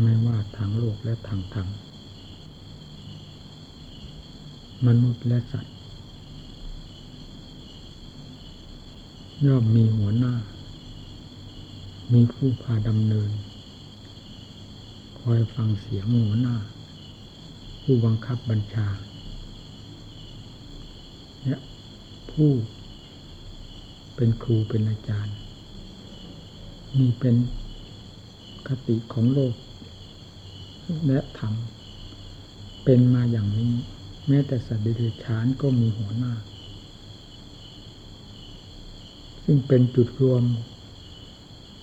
ไม่ว่าทางโลกและทางธรรมมนุษย์และสัตว์ ย่อมมีหัวหน้า มีผู้พาดำเนิน คอยฟังเสียงหัวหน้า ผู้บังคับบัญชาและผู้เป็นครูเป็นอาจารย์ นี่เป็นคติของโลก และธรรมเป็นมาอย่างนี้ แม้แต่สัตว์เดรัจฉานก็มีหัวหน้า ซึ่งเป็นจุดรวม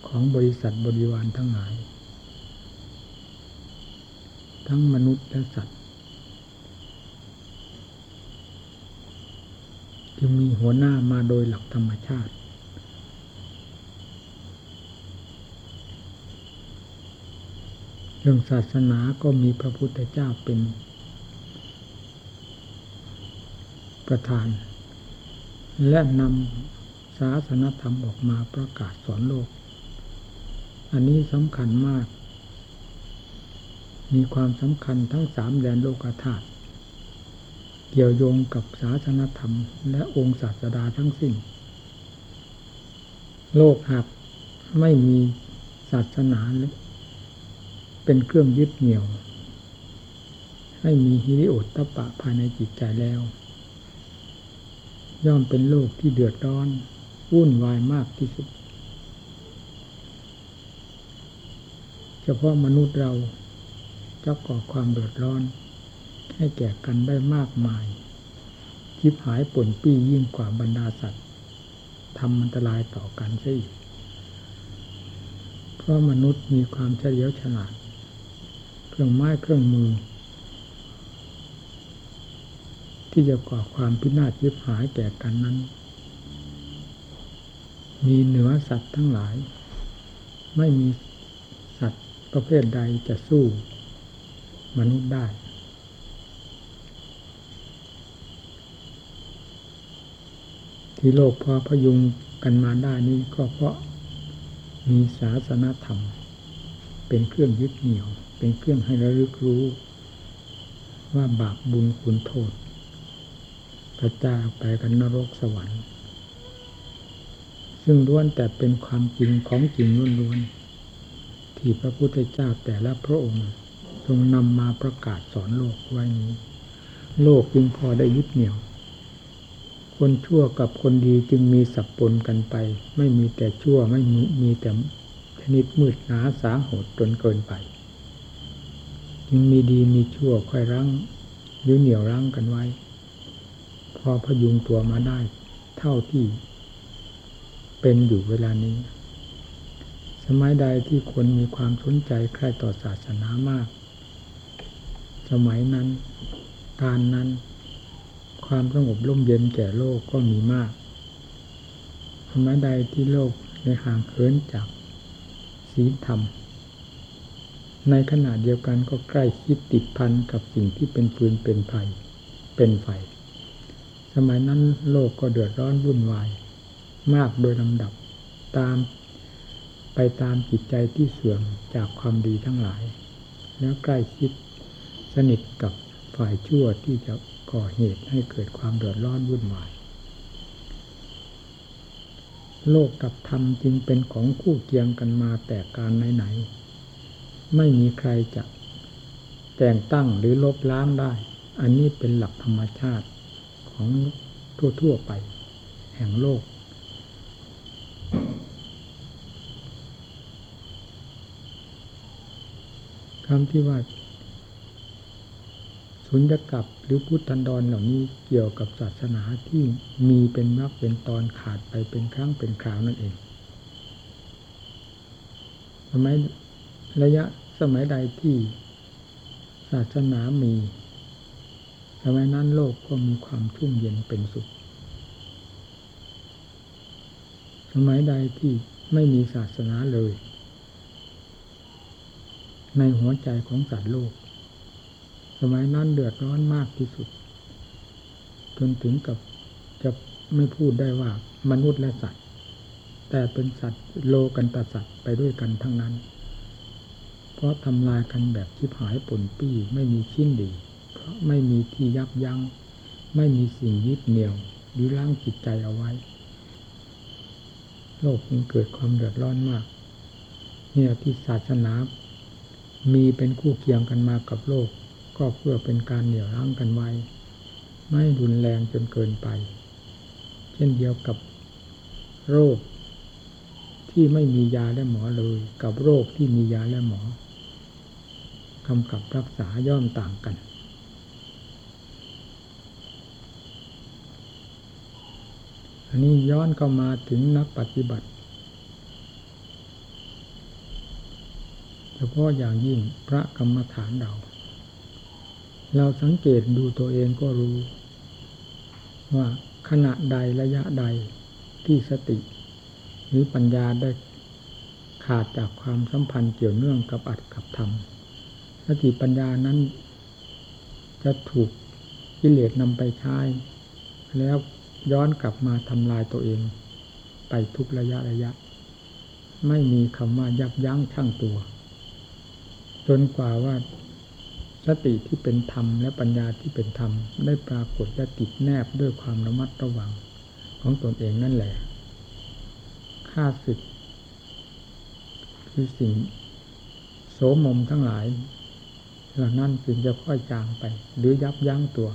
ของบริษัทบริวารทั้งหลาย ทั้งมนุษย์และสัตว์ จึงมีหัวหน้ามาโดยหลักธรรมชาติ เรื่องศาสนาก็มีพระพุทธเจ้าเป็น ประธาน และนำศาสนธรรมออกมาประกาศสอนโลก อันนี้สำคัญมาก มีความสำคัญทั้งสามแดนโลกธาตุเกี่ยวโยงกับศาสนธรรม และองค์ศาสดาทั้งสิ้น โลกหากไม่มีศาสนา เป็นเครื่องยึดเหนี่ยว ให้มีฮิริโอตตะปะภายในจิตใจแล้ว ย่อมเป็นโลกที่เดือดร้อนวุ่นวายมากที่สุด เฉพาะมนุษย์เราจะก่อความเดือดร้อน ให้แก่กันได้มากมายคิบหายป่นปี้ยิ่งกว่าบรรดาสัตว์ทำอันตรายต่อกันซะอีกเพราะมนุษย์มีความเฉลียวฉลาด เครื่องไม้เครื่องมือ ที่จะก่อความพินาศยิบหายแก่กันนั้น มีเหนือสัตว์ทั้งหลาย ไม่มีสัตว์ประเภทใดจะสู้มนุษย์ได้ที่โลกพอพยุงกันมาได้นี้ก็เพราะมีศาสนธรรม เป็นเครื่องยึดเหนี่ยว เป็นเครื่องให้ระลึกรู้ ว่าบาปบุญคุณโทษกระจายไปกันนรกสวรรค์ ซึ่งล้วนแต่เป็นความจริงของจริงล้วนๆที่พระพุทธเจ้าแต่ละพระองค์ทรงนำมาประกาศสอนโลกไว้นี้ โลกจึงพอได้ยึดเหนี่ยว คนชั่วกับคนดีจึงมีสับปนกันไป ไม่มีแต่ชั่วไม่มีมีแต่ชนิดมืดหนาสาหดจนเกินไป จึงมีดีมีชั่วค่อยรั้งยื้อเหนี่ยวรั้งกันไว้ พอพยุงตัวมาได้ เท่าที่ เป็นอยู่เวลานี้ สมัยใดที่คนมีความสนใจใคร่ต่อศาสนามาก สมัยนั้น การนั้น ความสงบร่มเย็นแก่โลกก็มีมาก สมัยใดที่โลกในห่างเขินจากศีลธรรม ในขณะเดียวกันก็ใกล้คิดติดพันกับสิ่งที่เป็นปืนเป็นไฟเป็นไฟ สมัยนั้นโลกก็เดือดร้อนวุ่นวาย มากโดยลำดับตาม ไปตามจิตใจที่เสื่อมจากความดีทั้งหลาย แล้วใกล้คิดสนิทกับฝ่ายชั่วที่จะก่อเหตุให้เกิดความเดือดร้อนวุ่นวาย โลกกับธรรมจึงเป็นของคู่เคียงกันมาแต่การไหนๆ ไม่มีใครจะแต่งตั้งหรือลบล้างได้ อันนี้เป็นหลักธรรมชาติของทั่วๆไป แห่งโลก คำที่ว่าสุญญกับหรือพุทธันดรเหล่านี้เกี่ยวกับศาสนาที่มีเป็นมรรคเป็นตอนขาดไปเป็นครั้งเป็นคราวนั่นเองทำไม ระยะสมัยใดที่ศาสนามีสมัยนั้นโลกก็มีความชุ่มเย็นเป็นสุข สมัยใดที่ไม่มีศาสนาเลย ในหัวใจของสัตว์โลก สมัยนั้นเดือดร้อนมากที่สุด จนถึงกับจะไม่พูดได้ว่ามนุษย์และสัตว์ แต่เป็นสัตว์โลกันตสัตว์ไปด้วยกันทั้งนั้น ราะทำลายกันแบบชิบหายปนปี้ไม่มีชิ้นดี เพราะไม่มีที่ยับยัง้ง ไม่มีสิ่งยึดเหนี่ยวหรือล้างจิตใจเอาไว้ โลกจึงเกิดความเดือดร้อนมากเนี่ยที่ศาสนา มีเป็นคู่เคียงกันมากับโลก ก็เพื่อเป็นการเหนี่ยวรั้งกันไว้ ไม่รุนแรงจนเกินไป เช่นเดียวกับโรคที่ไม่มียาและหมอเลย กับโรคที่มียาและหมอ กำกับรักษาย่อมต่างกัน อันนี้ย้อนเข้ามาถึงนักปฏิบัติเฉพาะอย่างยิ่งพระกรรมฐานเรา เราสังเกตดูตัวเองก็รู้ ว่าขณะใดระยะใดที่สติ หรือปัญญาได้ขาดจากความสัมพันธ์เกี่ยวเนื่องกับอัดกับธรรม ติปัญญานั้น จะถูกกิเลสนำไปใช้ แล้วย้อนกลับมาทำลายตัวเอง ไปทุกระยะระยะ ไม่มีคำว่ายับยั้งชั่งตัว จนกว่าว่าสติที่เป็นธรรมและปัญญาที่เป็นธรรม ได้ปรากฏและติดแนบด้วยความระมัดระวังของตนเองนั่นแหละค่าศึกคือสิ่งโสมมทั้งหลาย เหล่านั้นจึงจะค่อยจางไป หรือยับยั้งตัว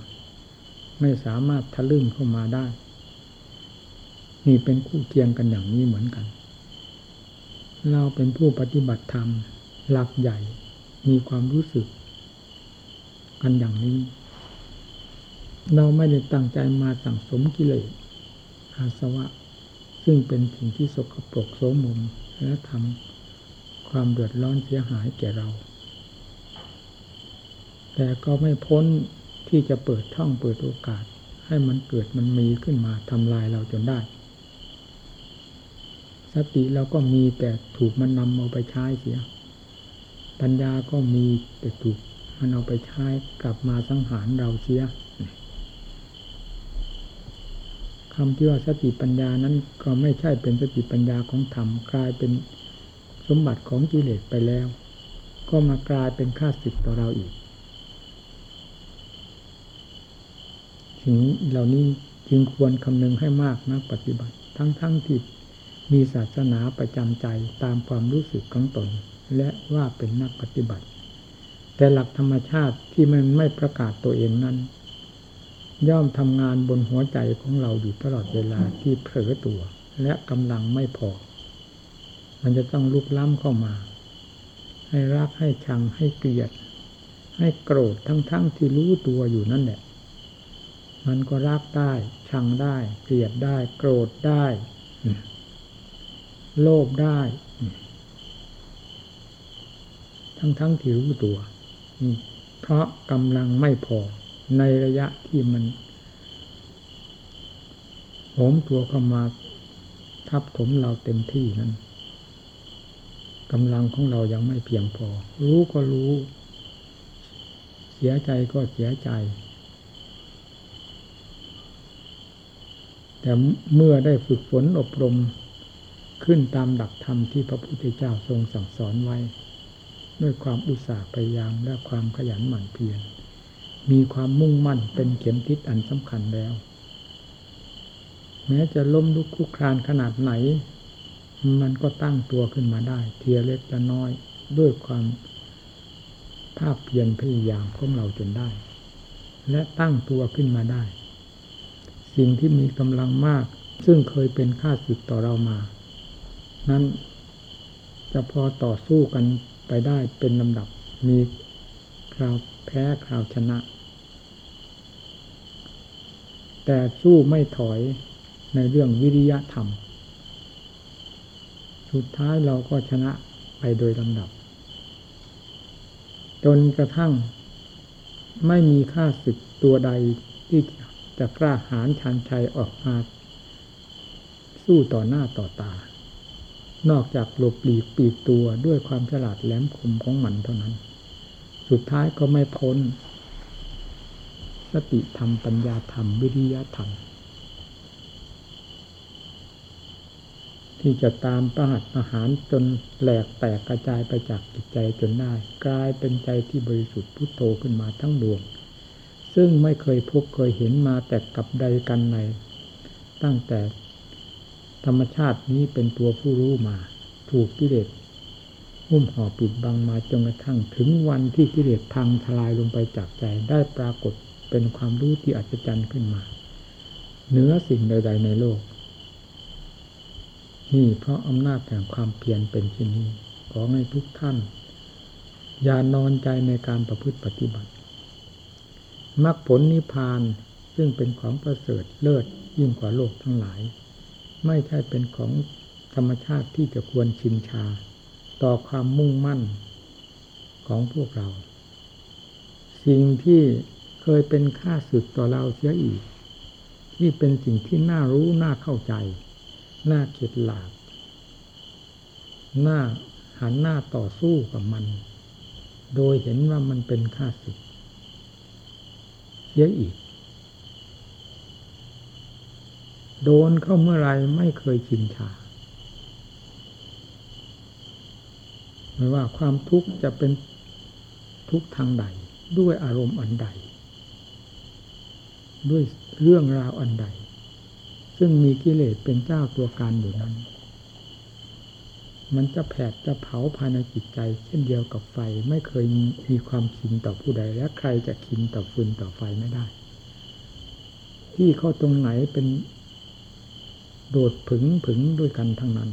ไม่สามารถทะลึ่งเข้ามาได้ นี่เป็นคู่เคียงกันอย่างนี้เหมือนกัน เราเป็นผู้ปฏิบัติธรรม หลักใหญ่มีความรู้สึก กันอย่างนี้ เราไม่ได้ตั้งใจมาสั่งสมกิเลสอาสวะ ซึ่งเป็นสิ่งที่สกปรกโสมมและทำความเดือดร้อนเสียหายแก่เรา แต่ก็ไม่พ้นที่จะเปิดช่องเปิดโอกาส ให้มันเกิดมันมีขึ้นมาทำลายเราจนได้ สติเราก็มีแต่ถูกมันนำเอาไปใช้เสีย ปัญญาก็มีแต่ถูกมันเอาไปใช้กลับมาสังหารเราเสียคำที่ว่าสติปัญญานั้นก็ไม่ใช่เป็นสติปัญญาของธรรมกลายเป็นสมบัติของกิเลสไปแล้ว ก็มากลายเป็นข้าศึกต่อเราอีก ถึงเหล่านี้จึงควรคำนึงให้มากนักปฏิบัติ ทั้งๆทที่มีศาสนาประจำใจตามความรู้สึกของตน และว่าเป็นนักปฏิบัติ แต่หลักธรรมชาติที่มันไม่ประกาศตัวเองนั้น ย่อมทำงานบนหัวใจของเราอยู่ตลอดเวลาที่เผลอตัว และกำลังไม่พอ มันจะต้องลุกล้ำเข้ามา ให้รักให้ชังให้เกลียด ให้โกรธทั้งๆทที่รู้ตัวอยู่นั่นแหละ มันก็รักได้ ชังได้ เกลียดได้ โกรธได้ โลภได้ ทั้งๆที่รู้ตัวเพราะกำลังไม่พอในระยะที่มันโหมตัวเข้ามาทับถมเราเต็มที่นั้นกำลังของเรายังไม่เพียงพอ รู้ก็รู้ เสียใจก็เสียใจ แต่เมื่อได้ฝึกฝนอบรมขึ้นตามดักธรรมที่พระพุทธเจ้าทรงสั่งสอนไว้ ด้วยความอุตสาห์พยายามและความขยันหมั่นเพียรมีความมุ่งมั่นเป็นเข็มทิศอันสำคัญแล้ว แม้จะล้มลุกคุกครานขนาดไหน มันก็ตั้งตัวขึ้นมาได้เทียเล็กละน้อยด้วยความภาพเพียรพยายามของเราจนได้ และตั้งตัวขึ้นมาได้ สิ่งที่มีกำลังมาก ซึ่งเคยเป็นค่าสึกต่อเรามา นั้นจะพอต่อสู้กันไปได้เป็นลำดับมีคราวแพ้คราวชนะ แต่สู้ไม่ถอยในเรื่องวิริยะธรรม สุดท้ายเราก็ชนะไปโดยลำดับ จนกระทั่งไม่มีค่าศึกตัวใดที่ จะกล้าหาญชันชัยออกมา สู้ต่อหน้าต่อตา นอกจากหลบหลีกปีกตัวด้วยความฉลาดแหลมคมของมันเท่านั้น สุดท้ายก็ไม่พ้น สติธรรมปัญญาธรรม วิริยะธรรม ที่จะตามประหัตประหารจนแหลกแตกกระจายไปจากจิตใจจนได้ กลายเป็นใจที่บริสุทธิ์พุทโธขึ้นมาทั้งดวง ซึ่งไม่เคยพบเคยเห็นมาแต่กับใดกันใน ตั้งแต่ธรรมชาตินี้เป็นตัวผู้รู้มา ถูกกิเลสหุ้มห่อปิดบังมาจนกระทั่งถึงวันที่กิเลสพังทลายลงไปจากใจได้ปรากฏเป็นความรู้ที่อัศจรรย์ขึ้นมาเหนือสิ่งใด ๆ ในโลก นี่เพราะอำนาจแห่งความเพียรเป็นที่นี้ขอให้ทุกท่าน อย่านอนใจในการประพฤติปฏิบัติ มรรคผลนิพพานซึ่งเป็นของประเสริฐเลิศยิ่งกว่าโลกทั้งหลาย ไม่ใช่เป็นของธรรมชาติที่จะควรชินชา ต่อความมุ่งมั่นของพวกเรา สิ่งที่เคยเป็นค่าสึกต่อเราเสียอีก ที่เป็นสิ่งที่น่ารู้น่าเข้าใจ น่าเข็ดหลาบน่าหันหน้าต่อสู้กับมัน โดยเห็นว่ามันเป็นค่าศึก สียอีก โดนเข้าเมื่อไรไม่เคยชินชาไม่ว่าความทุกข์จะเป็นทุกข์ทางใด ด้วยอารมณ์อันใด ด้วยเรื่องราวอันใด ซึ่งมีกิเลสเป็นเจ้าตัวการอยู่นั้น มันจะแผดจะเผาภายในจิตใจ เช่นเดียวกับไฟไม่เคยมีมีความชินต่อผู้ใด และใครจะชินต่อฟืนต่อไฟไม่ได้ ที่เข้าตรงไหนเป็นโดดผึงผึงด้วยกันทั้งนั้น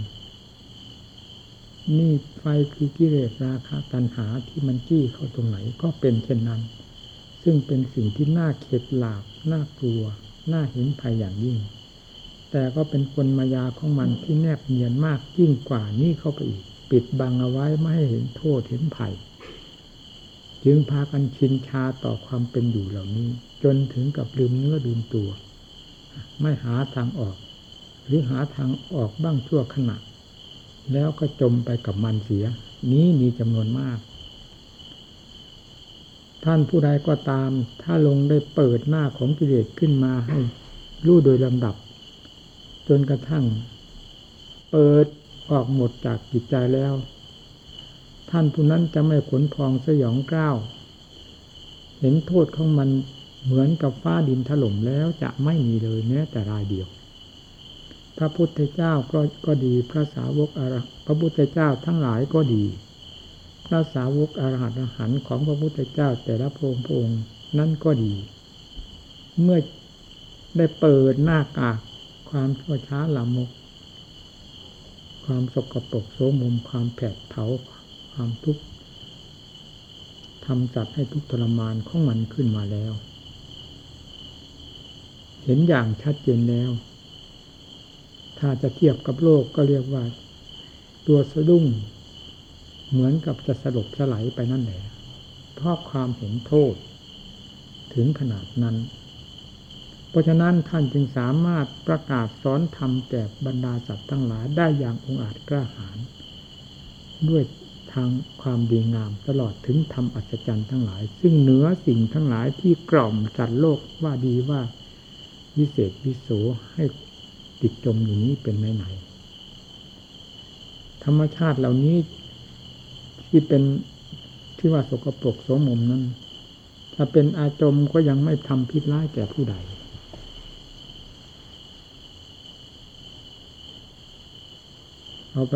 นี่ไฟคือกิเลสราคะตัณหาที่มันจี้เข้าตรงไหนก็เป็นเช่นนั้น ซึ่งเป็นสิ่งที่น่าเข็ดหลาบน่ากลัว น่าเห็นภัยอย่างยิ่ง แต่ก็เป็นคนมายาของมันที่แนบเนียนมากยิ่งกว่านี้เข้าไปอีก ปิดบังเอาไว้ไม่ให้เห็นโทษเห็นภัยจึงพากันชินชาต่อความเป็นอยู่เหล่านี้ จนถึงกับลืมเนื้อลืมตัว ไม่หาทางออก หรือหาทางออกบ้างชั่วขณะ แล้วก็จมไปกับมันเสีย นี้มีจำนวนมาก ท่านผู้ใดก็ตาม ถ้าลงได้เปิดหน้าของกิเลสขึ้นมาให้รู้โดยลำดับ จนกระทั่ง เปิดออกหมดจากจิตใจแล้ว ท่านผู้นั้นจะไม่ขนพองสยองกล้าว เห็นโทษของมันเหมือนกับฟ้าดินถล่มแล้วจะไม่มีเลยแม้แต่รายเดียว พระพุทธเจ้าก็ก็ดีพระสาวกอรพระพุทธเจ้าทั้งหลายก็ดี พระสาวกอรหัตอรหันต์ของพระพุทธเจ้าแต่ละพงพระองค์นั่นก็ดี เมื่อได้เปิดหน้ากาก ความชั่วช้าลามก ความสกปรกโสมม ความแผดเผา ความทุกข์ทำจัดให้ทุกข์ทรมานของมันขึ้นมาแล้ว เห็นอย่างชัดเจนแล้ว ถ้าจะเทียบกับโลกก็เรียกว่า ตัวสะดุ้ง เหมือนกับจะสลบสลายไปนั่นแหละเพราะความเห็นโทษ ถึงขนาดนั้น เพราะฉะนั้นท่านจึงสามารถประกาศสอนธรรมแก่บรรดาสัตว์ทั้งหลายได้อย่างองอาจกล้าหาญด้วยทางความดีงามตลอดถึงธรรมอัศจรรย์ทั้งหลาย ซึ่งเหนือสิ่งทั้งหลายที่กล่อมจัดโลกว่าดีว่าวิเศษวิโสให้ติดจมอยู่นี้เป็นไหนธรรมชาติเหล่านี้ที่เป็นที่ว่าสกปรกโสมมนั้น ถ้าเป็นอาจมก็ยังไม่ทำพิษร้ายแก่ผู้ใด เอาไป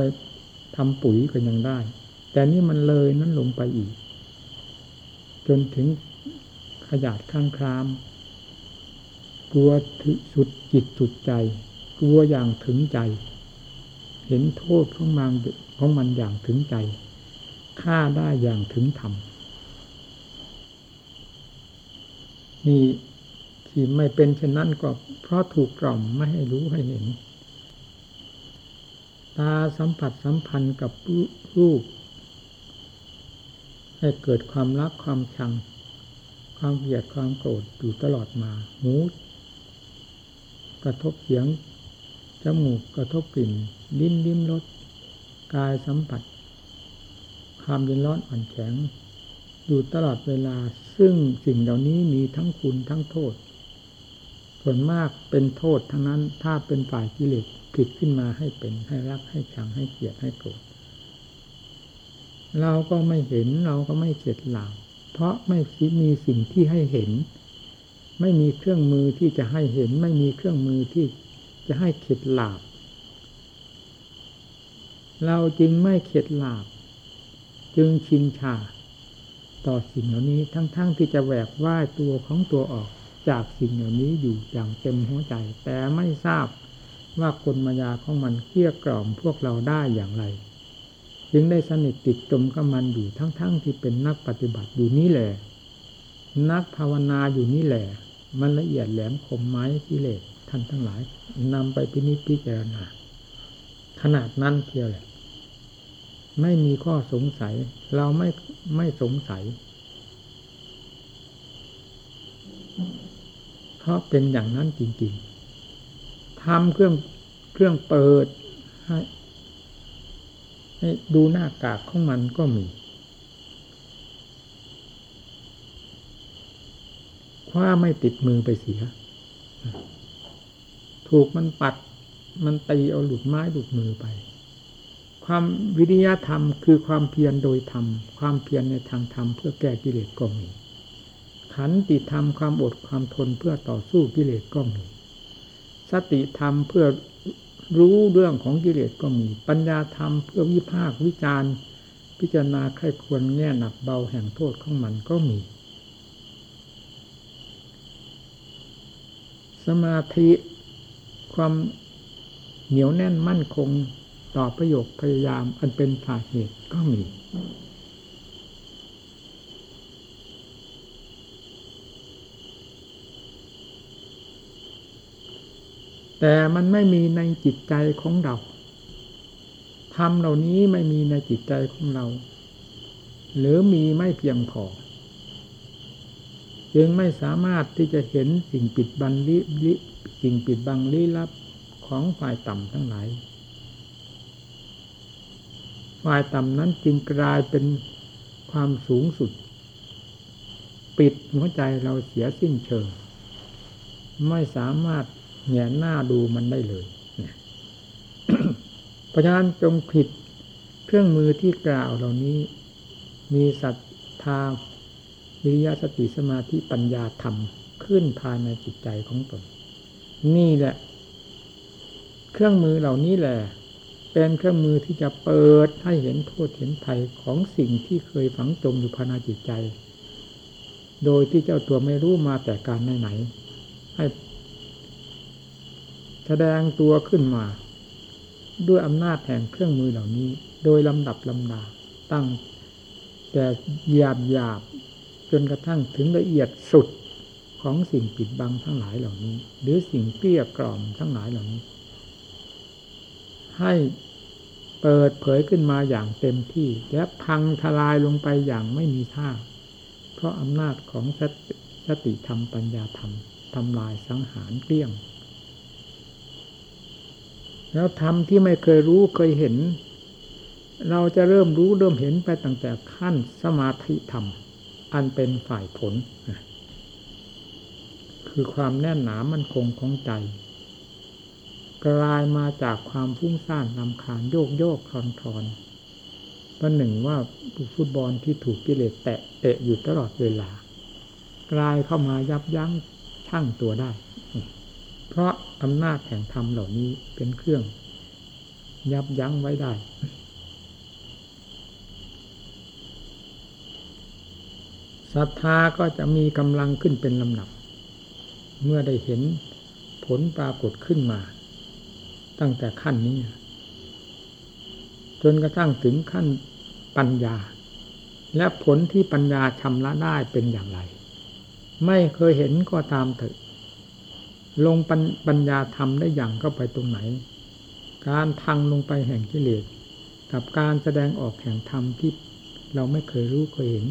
ทำปุ๋ยก็ยังได้ แต่นี่มันเลยนั้นลงไปอีก จนถึงขยาดข้างคราม กลัวสุดจิตสุดใจ กลัวอย่างถึงใจ เห็นโทษของมันของมันอย่างถึงใจฆ่าได้อย่างถึงธรรมนี่ที่ไม่เป็นเช่นนั้นก็เพราะถูกกล่อมไม่ให้รู้ให้เห็น ตาสัมผัสสัมพันธ์กับรูป ให้เกิดความรักความชัง ความเกลียดความโกรธอยู่ตลอดมา หูกระทบเสียง จมูกกระทบกลิ่น ลิ้นลิ้มรส กายสัมผัส ความเย็นร้อนอ่อนแข็ง อยู่ตลอดเวลา ซึ่งสิ่งเหล่านี้มีทั้งคุณทั้งโทษ ส่วนมากเป็นโทษทั้งนั้น ถ้าเป็นฝ่ายกิเลสผิดขึ้นมาให้เป็นให้รักให้ชังให้เกลียดให้โกรธเราก็ไม่เห็นเราก็ไม่เข็ดหลาบเพราะไม่มีสิ่งที่ให้เห็น ไม่มีเครื่องมือที่จะให้เห็น ไม่มีเครื่องมือที่จะให้เข็ดหลาบเราจึงไม่เข็ดหลาบ จึงชินชา ต่อสิ่งเหล่านี้ทั้งๆทที่จะแหวกว่ายตัวของตัวออก จากสิ่งเหล่านี้อยู่อย่างเต็มหัวใจ แต่ไม่ทราบว่ากลมายาของมันเกี้ยกล่อมพวกเราได้อย่างไร จึงได้สนิทติดจมกับมันอยู่ทั้งๆทที่เป็นนักปฏิบัติอยู่นี่แหละ นักภาวนาอยู่นี่แหละ มันละเอียดแหลมคมไม้กิเลสท่านทั้งหลายนำไปพินิจพิจารณาขนาดนั้นเทียวแหละ ไม่มีข้อสงสัย เราไม่ไม่สงสัย เพ ราะเป็นอย่างนั้นจริงๆทำเครื่องเครื่องเปิดให้ให้ดูหน้ากากของมันก็มี คว้าไม่ติดมือไปเสีย ถูกมันปัดมันตีเอาหลุดไม้หลุดมือไป ความวิริยะธรรมคือความเพียรโดยธรรม ความเพียรในทางธรรมเพื่อแก้กิเลสก็มี ขันติธรรมความอดความทนเพื่อต่อสู้กิเลสก็มี สติธรรมเพื่อรู้เรื่องของกิเลสก็มี ปัญญาธรรมเพื่อวิพากวิจารณ์ พิจารณาใครควรแง่หนักเบาแห่งโทษของมันก็มี สมาธิความเหนียวแน่นมั่นคงต่อประโยคพยายามอันเป็นสาเหตุก็มี แต่มันไม่มีในจิตใจของเราธรรมเหล่านี้ไม่มีในจิตใจของเรา หรือมีไม่เพียงพอ จึงไม่สามารถที่จะเห็นสิ่งปิดบังลิลิสิ่งปิดบังลี้ลับของฝ่ายต่ำทั้งหลาย ฝ่ายต่ำนั้นจึงกลายเป็นความสูงสุด ปิดหัวใจเราเสียสิ้นเชิง ไม่สามารถ แงนหน้าดูมันได้เลยเพราะฉะนั้นจงผิดเครื่องมือที่กล่าวเหล่านี้ มีศรัทธาวิริยะสติสมาธิปัญญาธรรมขึ้นภายในจิตใจของตนนี่แหละ เครื่องมือเหล่านี้แหละ เป็นเครื่องมือที่จะเปิดให้เห็นโทษเห็นภัยของสิ่งที่เคยฝังจมอยู่ภายในจิตใจ โดยที่เจ้าตัวไม่รู้มาแต่การไหนๆให้ แสดงตัวขึ้นมา ด้วยอำนาจแห่งเครื่องมือเหล่านี้ โดยลำดับลำดาตั้งแต่หยาบหยาบจนกระทั่งถึงละเอียดสุดของสิ่งปิดบังทั้งหลายเหล่านี้ หรือสิ่งเกลี้ยกล่อมทั้งหลายเหล่านี้ ให้เปิดเผยขึ้นมาอย่างเต็มที่ และพังทลายลงไปอย่างไม่มีท่า เพราะอำนาจของสติสติธรรมปัญญาธรรมทำลายสังหารเกลี้ยง แล้วธรรมที่ไม่เคยรู้เคยเห็น เราจะเริ่มรู้เริ่มเห็นไปตั้งแต่ขั้นสมาธิธรรม อันเป็นฝ่ายผล คือความแน่นหนามันคงของใจ กลายมาจากความฟุ้งซ่านลำคาญโยกโยกคลอนคลอนประหนึ่งว่าฟุตบอลที่ถูกกิเลสแตะเตะอยู่ตลอดเวลา กลายเข้ามายับยั้งชั่งตัวได้ เพราะอำนาจแห่งธรรมเหล่านี้เป็นเครื่อง ยับยั้งไว้ได้ ศรัทธาก็จะมีกำลังขึ้นเป็นลำดับ เมื่อได้เห็นผลปรากฏขึ้นมา ตั้งแต่ขั้นนี้ จนกระทั่งถึงขั้นปัญญา และผลที่ปัญญาชำระได้เป็นอย่างไร ไม่เคยเห็นก็ตามเถอะ ลงปัญญาทำได้อย่างเข้าไปตรงไหน การพังลงไปแห่งกิเลสกับการแสดงออกแห่งธรรมที่เราไม่เคยรู้เคยเห็น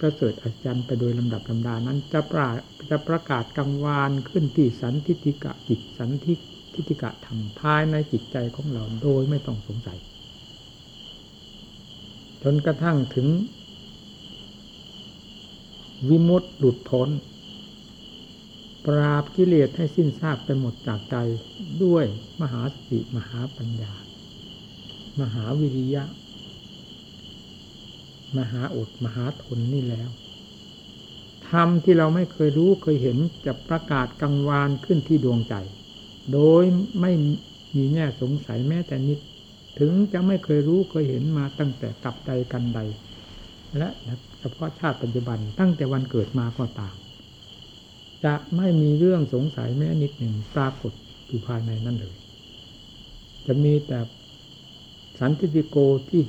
ประเสริฐอัศจรรย์ไปโดยลำดับลำดานั้นจะประจะประกาศกังวานขึ้นที่สันทิติกะจิตสันทิทิติกะธรรมภายในจิตใจของเราโดยไม่ต้องสงสัย จนกระทั่งถึง วิมุตติหลุดพ้น ปราบกิเลสให้สิ้นซากไปหมดจากใจด้วยมหาสติมหาปัญญา มหาวิริยะ มหาอดมหาทนนี่แล้วธรรมที่เราไม่เคยรู้เคยเห็นจะประกาศกังวานขึ้นที่ดวงใจ โดยไม่มีแง่สงสัยแม้แต่นิด ถึงจะไม่เคยรู้เคยเห็นมาตั้งแต่กับใดกันใด และเฉพาะชาติปัจจุบันตั้งแต่วันเกิดมาก็ตาม จะไม่มีเรื่องสงสัยแม้นิดหนึ่งปรากฏอยู่ภายในนั้นเลย จะมีแต่สันติโกที่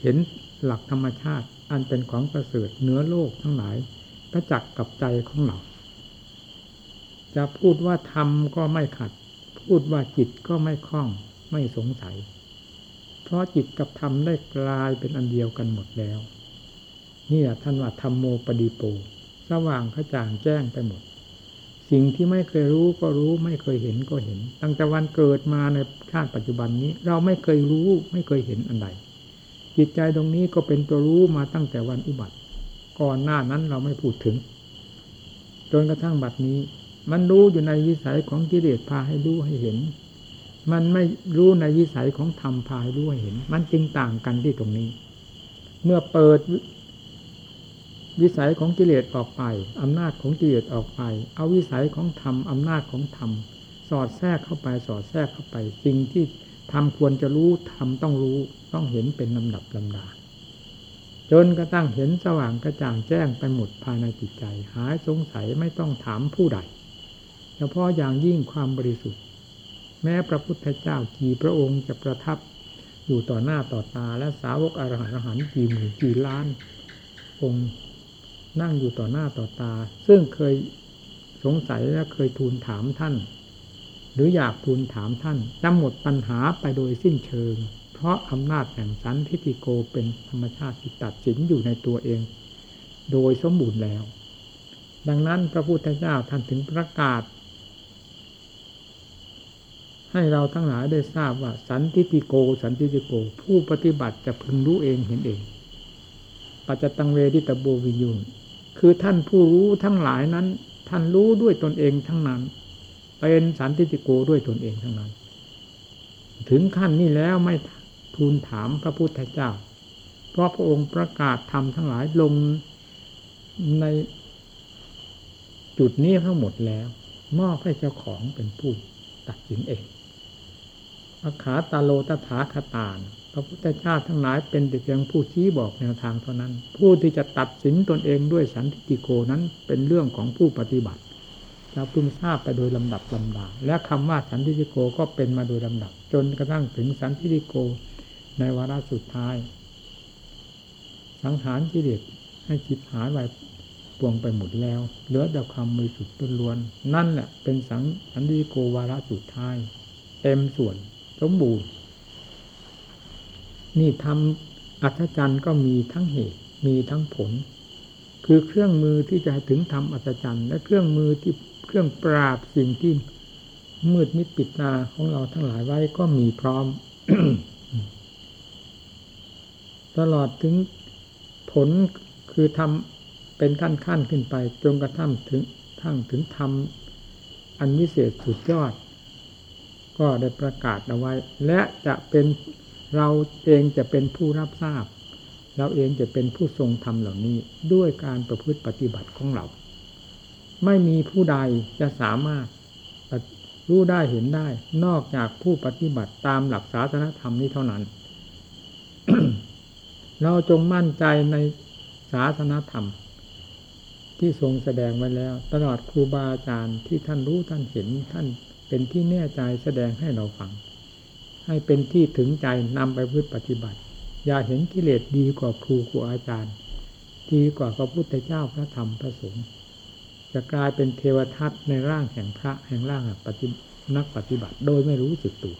เห็นหลักธรรมชาติ อันเป็นของประเสริฐเหนือโลกทั้งหลายประจักษ์กับใจของเรา จะพูดว่าธรรมก็ไม่ขัด พูดว่าจิตก็ไม่คล้องไม่สงสัย เพราะจิตกับธรรมได้กลายเป็นอันเดียวกันหมดแล้วนี่แหละท่านว่าธรรมโมปดีโป สว่างกระจ่างแจ้งไปหมด สิ่งที่ไม่เคยรู้ก็รู้ไม่เคยเห็นก็เห็น ตั้งแต่วันเกิดมาในชาติปัจจุบันนี้ เราไม่เคยรู้ไม่เคยเห็นอันใดจิตใจตรงนี้ก็เป็นตัวรู้มาตั้งแต่วันอุบัติ ก่อนหน้านั้นเราไม่พูดถึง จนกระทั่งบัดนี้ มันรู้อยู่ในวิสัยของกิเลสพาให้รู้ให้เห็น มันไม่รู้ในวิสัยของธรรมพาให้รู้ให้เห็น มันจึงต่างกันที่ตรงนี้ เมื่อเปิด วิสัยของกิเลสออกไปอำนาจของกิเลสออกไป เอาวิสัยของธรรมอำนาจของธรรมสอดแทรกเข้าไปสอดแทรกเข้าไปสิ่งที่ทำควรจะรู้ทำต้องรู้ต้องเห็นเป็นลำดับลำดาจนกระทั่งเห็นสว่างกระจ่างแจ้งไปหมดภายในจิตใจ หายสงสัยไม่ต้องถามผู้ใดเฉพาะอย่างยิ่งความบริสุทธิ์ แม้พระพุทธเจ้ากี่พระองค์จะประทับอยู่ต่อหน้าต่อตาและสาวกอรหันต์อรหันต์กี่หมื่นกี่ล้านองค์ นั่งอยู่ต่อหน้าต่อตา ซึ่งเคยสงสัยและเคยทูลถามท่าน หรืออยากทูลถามท่านจะหมดปัญหาไปโดยสิ้นเชิง เพราะอำนาจแห่งสันทิติโกเป็นธรรมชาติที่ตัดสินอยู่ในตัวเอง โดยสมบูรณ์แล้ว ดังนั้นพระพุทธเจ้าท่านถึงประกาศ ให้เราทั้งหลายได้ทราบว่าสันทิติโก สันทิติโก ผู้ปฏิบัติจะพึงรู้เองเห็นเองปัจจตังเวทิตโบวิยุง คือท่านผู้รู้ทั้งหลายนั้น ท่านรู้ด้วยตนเองทั้งนั้น เป็นสันติโกด้วยตนเองทั้งนั้น ถึงขั้นนี้แล้วไม่ทูลถามพระพุทธเจ้า เพราะพระองค์ประกาศธรรมทั้งหลายลงในจุดนี้ทั้งหมดแล้ว มอบให้เจ้าของเป็นผู้ตัดสินเองอาขาตาโลตถาคตาน ระพุทธเจ้าทั้งหลายเป็นแต่เพียงผู้ชี้บอกแนวทางเท่านั้น ผู้ที่จะตัดสินตนเองด้วยสันติโกนั้นเป็นเรื่องของผู้ปฏิบัติเราพึงทราบไปโดยลำดับลำดาและคำว่าสันติโกก็เป็นมาโดยลำดับ จนกระทั่งถึงสันติโกในวาระสุดท้าย สังหารกิเลสให้จิตหายไปปวงไปหมดแล้ว เหลือแต่ความมือสุดล้วนนั่นแหละเป็นสังสันติโกวาระสุดท้าย เต็มส่วนสมบูรณ์ นี่ทำอัศจรรย์ก็มีทั้งเหตุมีทั้งผล คือเครื่องมือที่จะถึงทำอัศจรรย์และเครื่องมือที่เครื่องปราบสิ่งที่มืดมิดปิดตาของเราทั้งหลายไว้ก็มีพร้อม ตลอดถึงผลคือทำเป็นขั้นขั้นขึ้นไปจนกระทั่งถึงทั้งถึงทำอันวิเศษสุดยอด ก็ได้ประกาศเอาไว้ และจะเป็น เราเองจะเป็นผู้รับทราบ เราเองจะเป็นผู้ทรงธรรมเหล่านี้ด้วยการประพฤติปฏิบัติของเรา ไม่มีผู้ใดจะสามารถรู้ได้เห็นได้ นอกจากผู้ปฏิบัติตามหลักศาสนธรรมนี้เท่านั้น เราจงมั่นใจในศาสนธรรม ที่ทรงแสดงไว้แล้ว ตลอดครูบาอาจารย์ที่ท่านรู้ท่านเห็นท่านเป็นที่แน่ใจแสดงให้เราฟัง ให้เป็นที่ถึงใจนำไปพึ่ปฏิบัติ อย่าเห็นกิเลสดีกว่าครูครูอาจารย์ ดีกว่าพระพุทธเจ้าพระธรรมพระสงฆ์จะกลายเป็นเทวทัตในร่างแห่งพระแห่งร่างปฏินักปฏิบัติ โดยไม่รู้สึกตัว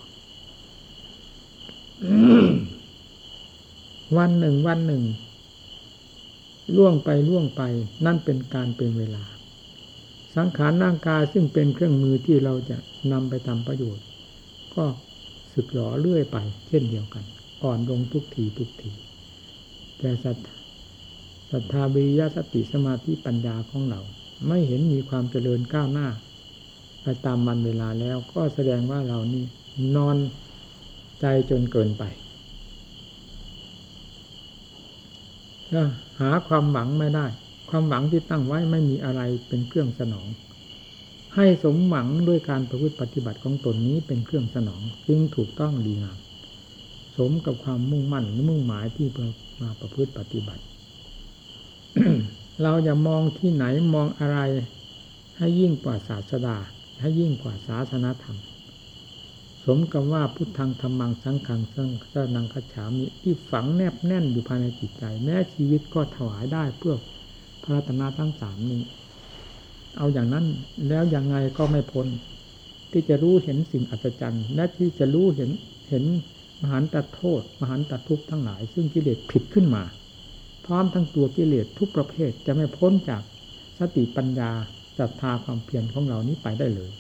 วันหนึ่งวันหนึ่งล่วงไปล่วงไปนั่นเป็นการเป็นเวลา สังขารร่างกายซึ่งเป็นเครื่องมือที่เราจะนำไปทำประโยชน์ ก็ สึกหลอเรื่อยไป เช่นเดียวกัน อ่อนลงทุกทีทุกที แต่ศรัทธาวิริยะสติสมาธิปัญญาของเรา ไม่เห็นมีความเจริญก้าวหน้า ไปตามวันเวลาแล้วก็แสดงว่าเรานี่นอนใจจนเกินไปหาความหวังไม่ได้ ความหวังที่ตั้งไว้ไม่มีอะไรเป็นเครื่องสนอง ให้สมหวังด้วยการประพฤติปฏิบัติของตนนี้เป็นเครื่องสนอง จึงถูกต้องดีงามสมกับความมุ่งมั่นมุ่งหมายที่มาประพฤติปฏิบัติ เราอย่ามองที่ไหนมองอะไร ให้ยิ่งกว่าศาสดา ให้ยิ่งกว่าศาสนาธรรม สมกับว่าพุทธังธรรมังสังขังสังสนังคัจฉามิที่ฝังแนบแน่นอยู่ภายในจิตใจ แม้ชีวิตก็ถวายได้เพื่อพระรัตนาทั้งสามนี้ เอาอย่างนั้นแล้วยังไงก็ไม่พ้นที่จะรู้เห็นสิ่งอัศจรรย์และที่จะรู้เห็นเห็นมหันตโทษ มหันตทุกข์ทั้งหลาย ซึ่งกิเลสผิดขึ้นมา พร้อมทั้งตัวกิเลสทุกประเภทจะไม่พ้นจากสติปัญญาศรัทธาความเพียรของเรานี้ไปได้เลย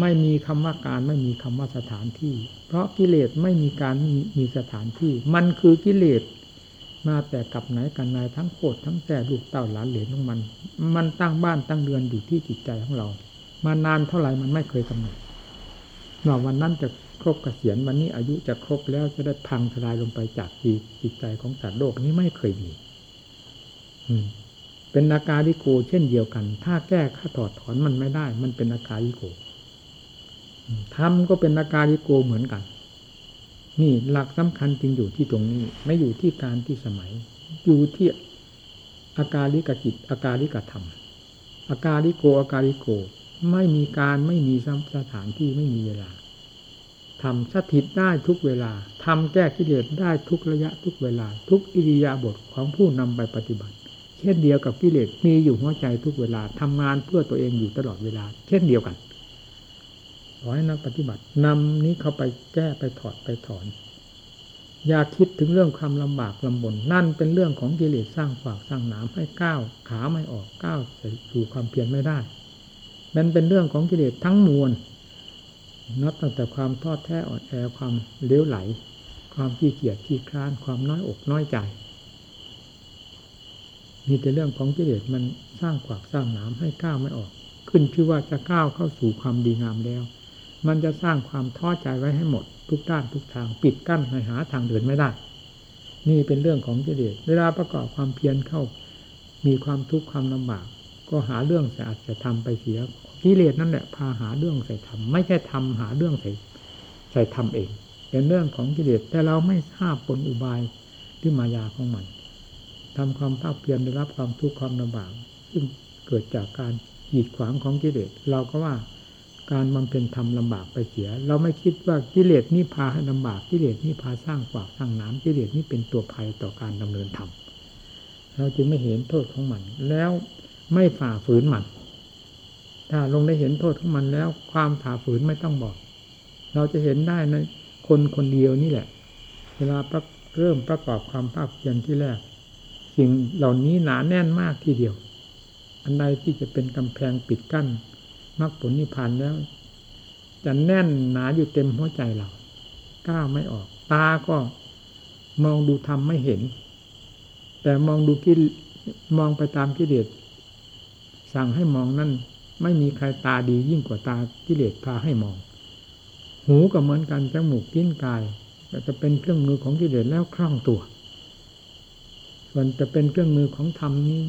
ไม่มีคำว่าการไม่มีคำว่าสถานที่ เพราะกิเลสไม่มีการมีสถานที่ มันคือกิเลส มาแต่กับไหนกันนายทั้งโคตรทั้งแต่ลูกเต้าหลานเหลนของมัน มันตั้งบ้านตั้งเรือนอยู่ที่จิตใจของเรา มานานเท่าไหร่มันไม่เคยกำหนดว่าวันนั้นจะครบกเกษียณวันนี้อายุจะครบแล้วจะได้พังทลายลงไปจากจิตใจของสัตว์โลกนี้ไม่เคยมีอืเป็นอาการลิโกเช่นเดียวกัน ถ้าแก้ค่าถอดถอนมันไม่ได้ มันเป็นอาการลิโกทำก็เป็นอาการลิโกเหมือนกัน นี่หลักสำคัญจริงอยู่ที่ตรงนี้ ไม่อยู่ที่การที่สมัย อยู่ที่อาการลิกจิตอาการลิกธรรมอาการลิโกอาการลิโก ไม่มีการไม่มีสถานที่ไม่มีเวลาทำสถิตได้ทุกเวลาทำแก้กิเลสได้ทุกระยะทุกเวลา ทุกอิริยาบถของผู้นำไปปฏิบัติ เช่นเดียวกับกิเลสมีอยู่หัวใจทุกเวลาทำงานเพื่อตัวเองอยู่ตลอดเวลา เช่นเดียวกัน ขอให้นักปฏิบัตินำนี้เข้าไปแก้ไปถอดไปถอน อย่าคิดถึงเรื่องความลำบากลำบน นั่นเป็นเรื่องของกิเลสสร้างฝากสร้างหน้ำให้ก้าวขาไม่ออกก้าวสู่ความเพียรไม่ได้ มันเป็นเรื่องของกิเลสทั้งมวลนับตั้งแต่ความทอดแท้อ่อนแอความเลี้ยวไหล ความขี้เกียจขี้คร้าน ความน้อยอกน้อยใจมีแต่เรื่องของกิเลสมันสร้างขวากสร้างหนามให้ก้าวไม่ออก ขึ้นชื่อว่าจะก้าวเข้าสู่ความดีงามแล้ว มันจะสร้างความท้อใจไว้ให้หมด ทุกด้านทุกทาง ปิดกั้นให้หาทางเดินไม่ได้ นี่เป็นเรื่องของกิเลสเวลาประกอบความเพียรเข้า มีความทุกข์ความลำบาก ก็หาเรื่องแต่อาจจะทำไปเสียกิเลสนั่นแหละพาหาเรื่องใส่ธรรมไม่ใช่ทำหาเรื่องใส่ใส่ธรรมเอง เป็นเรื่องของกิเลสแต่เราไม่ทราบผลอุบายที่มายาของมันทำความภาคเพียรได้รับความทุกข์ความลำบากซึ่งเกิดจากการหยีดขวางของกิเลสเราก็ว่า การบำเพ็ญธรรมลำบากไปเสีย เราไม่คิดว่ากิเลสนี่พาให้ลำบากกิเลสนี่พาสร้างขวากสร้างน้ำกิเลสนี่เป็นตัวภัยต่อการดำเนินธรรมเราจึงไม่เห็นโทษของมัน แล้วไม่ฝ่าฝืนมัน ถ้าลงได้เห็นโทษของมันแล้ว ความผ่าฝืนไม่ต้องบอก เราจะเห็นได้ในคนคนเดียวนี่แหละ เวลาเริ่มประกอบความภาคเพียรที่แรก สิ่งเหล่านี้หนาแน่นมากทีเดียว อันใดที่จะเป็นกำแพงปิดกั้น มรรคผลนิพพานแล้ว จะแน่นหนาอยู่เต็มหัวใจเราก้าวไม่ออก ตาก็มองดูธรรมไม่เห็น แต่มองดูกิมองไปตามกิเลสสั่งให้มองนั่นไม่มีใครตาดียิ่งกว่าตากิเลสพาให้มอง หูก็เหมือนกันจมูกกิ้นกายแต่จะเป็นเครื่องมือของกิเลสแล้วคล่องตัว ส่วนจะเป็นเครื่องมือของธรรมนี้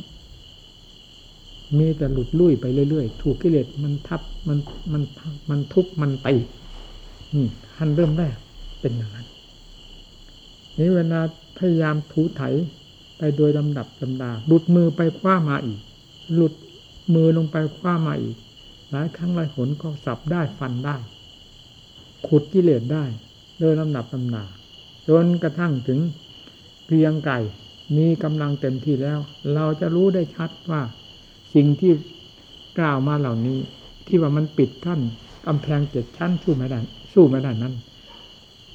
มีแต่หลุดลุ่ยไปเรื่อยๆ ถูกกิเลสมันทับมันมันมันทุบมันตีนี่ขั้นเริ่มแรกเป็นอย่างนั้นนี้เวลาพยายามถูไถไปโดยลำดับลำดาหลุดมือไปคว้ามาอีก หลุดมือลงไปคว้ามาอีก หลายครั้งหลายหนก็สับได้ฟันได้ ขุดกิเลสได้โดยลำดับลำนาจนกระทั่งถึงเพียงไก่มีกำลังเต็มที่แล้ว เราจะรู้ได้ชัดว่า สิ่งที่กล่าวมาเหล่านี้ ที่ว่ามันปิดกั้นกำแพงเจ็ดชั้นสู้ไม่ได้สู้ไม่ได้นั้น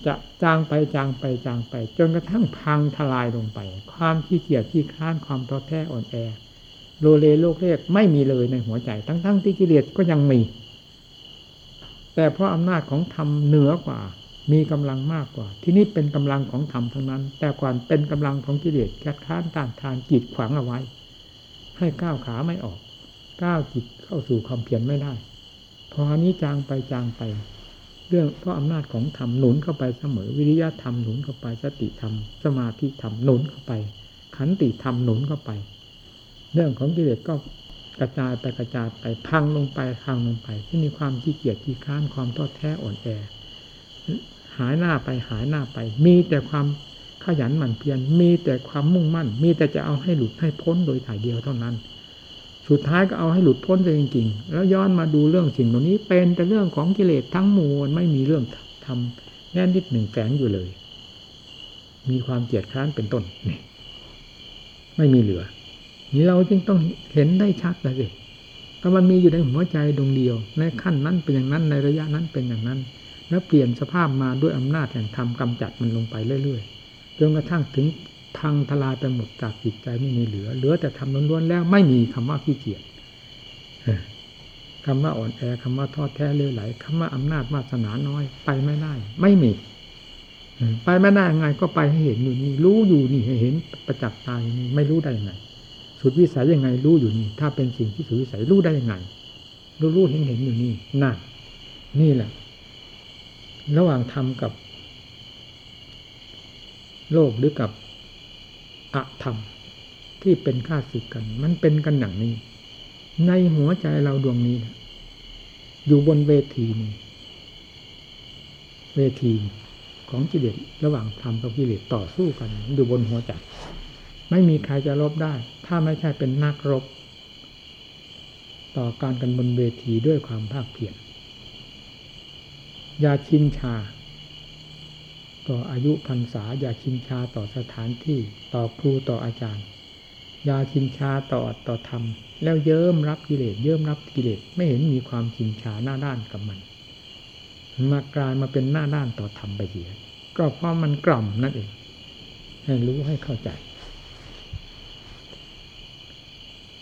จะจางไปจางไปจางไป จนกระทั่งพังทลายลงไป ความขี้เกียจขี้คร้านความท้อแท้อ่อนแอโลเลโลกเลกไม่มีเลยในหัวใจ ทั้งๆที่กิเลสก็ยังมี แต่เพราะอำนาจของธรรมเหนือกว่า มีกำลังมากกว่า ทีนี้เป็นกำลังของธรรมทั้งนั้น แต่ก่อนเป็นกำลังของกิเลสคัดค้านต้านทานกีดขวางเอาไว้ ให้ก้าวขาไม่ออก ก้าวจิตเข้าสู่ความเพียรไม่ได้ พออันนี้จางไปจางไป เรื่องเพราะอำนาจของธรรมหนุนเข้าไปเสมอ วิริยะธรรมหนุนเข้าไปสติธรรม สมาธิธรรมหนุนเข้าไป ขันติธรรมหนุนเข้าไป เรื่องของกิเลสก็กระจายไปกระจายไปพังลงไปพังลงไป ที่มีความขี้เกียจขี้ค้านความท้อแท้อ่อนแอหายหน้าไปหายหน้าไป มีแต่ความ ขยันหมั่นเพียรมีแต่ความมุ่งมั่น มีแต่จะเอาให้หลุดให้พ้นโดยถ่ายเดียวเท่านั้น สุดท้ายก็เอาให้หลุดพ้นไปจริงๆ แล้วย้อนมาดูเรื่องสิ่งเหล่านี้เป็นแต่เรื่องของกิเลสทั้งมวลไม่มีเรื่องทำแน่นิดหนึ่งแฝงอยู่เลย มีความเกียดคร้านเป็นต้นนี่ไม่มีเหลือ นี่เราจึงต้องเห็นได้ชัดเลยสิก็มันมีอยู่ในหัวใจดวงเดียว ในขั้นนั้นเป็นอย่างนั้นในระยะนั้นเป็นอย่างนั้น แล้วเปลี่ยนสภาพมาด้วยอำนาจแห่งธรรมกำจัดมันลงไปเรื่อยๆ จนกระทั่งถึงพังทลายไปหมดจากจิตใจไม่มีเหลือ เหลือแต่ทำล้วนๆแล้วไม่มีคำว่าขี้เกียจคำว่าอ่อนแอคำว่าทอดแท้เลื่อยไหลคำว่าอำนาจวาสนาน้อย ไปไม่ได้ ไม่มีไปไม่ได้ไงก็ไปให้เห็นอยู่นี่รู้อยู่นี่ให้เห็นประจักษ์ตายนี่ไม่รู้ได้ยังไง สุดวิสัยยังไงรู้อยู่นี่ ถ้าเป็นสิ่งที่สุดวิสัยรู้ได้ยังไง รู้รู้เห็นเห็นอยู่นี่นั่นนี่แหละ ระหว่างธรรมกับ โลกหรือกับอธรรม ที่เป็นข้าศึกกัน มันเป็นกันอย่างนี้ ในหัวใจเราดวงนี้ อยู่บนเวทีนี้เวทีของกิเลสระหว่างธรรมกับกิเลสต่อสู้กัน อยู่บนหัวใจไม่มีใครจะรบได้ ถ้าไม่ใช่เป็นนักรบ ต่อการกันบนเวทีด้วยความภาคเพียรยาชินชา ต่ออายุพรรษา อย่าชินชาต่อสถานที่ต่อครูต่ออาจารย์ อย่าชินชาต่อต่อธรรม แล้วเยิ้มรับกิเลสเยิ้มรับกิเลสไม่เห็นมีความชินชาหน้าด้านกับมันมากลายมาเป็นหน้าด้านต่อธรรมไปเสียก็เพราะมันกล่อมนั่นเอง ให้รู้ให้เข้าใจ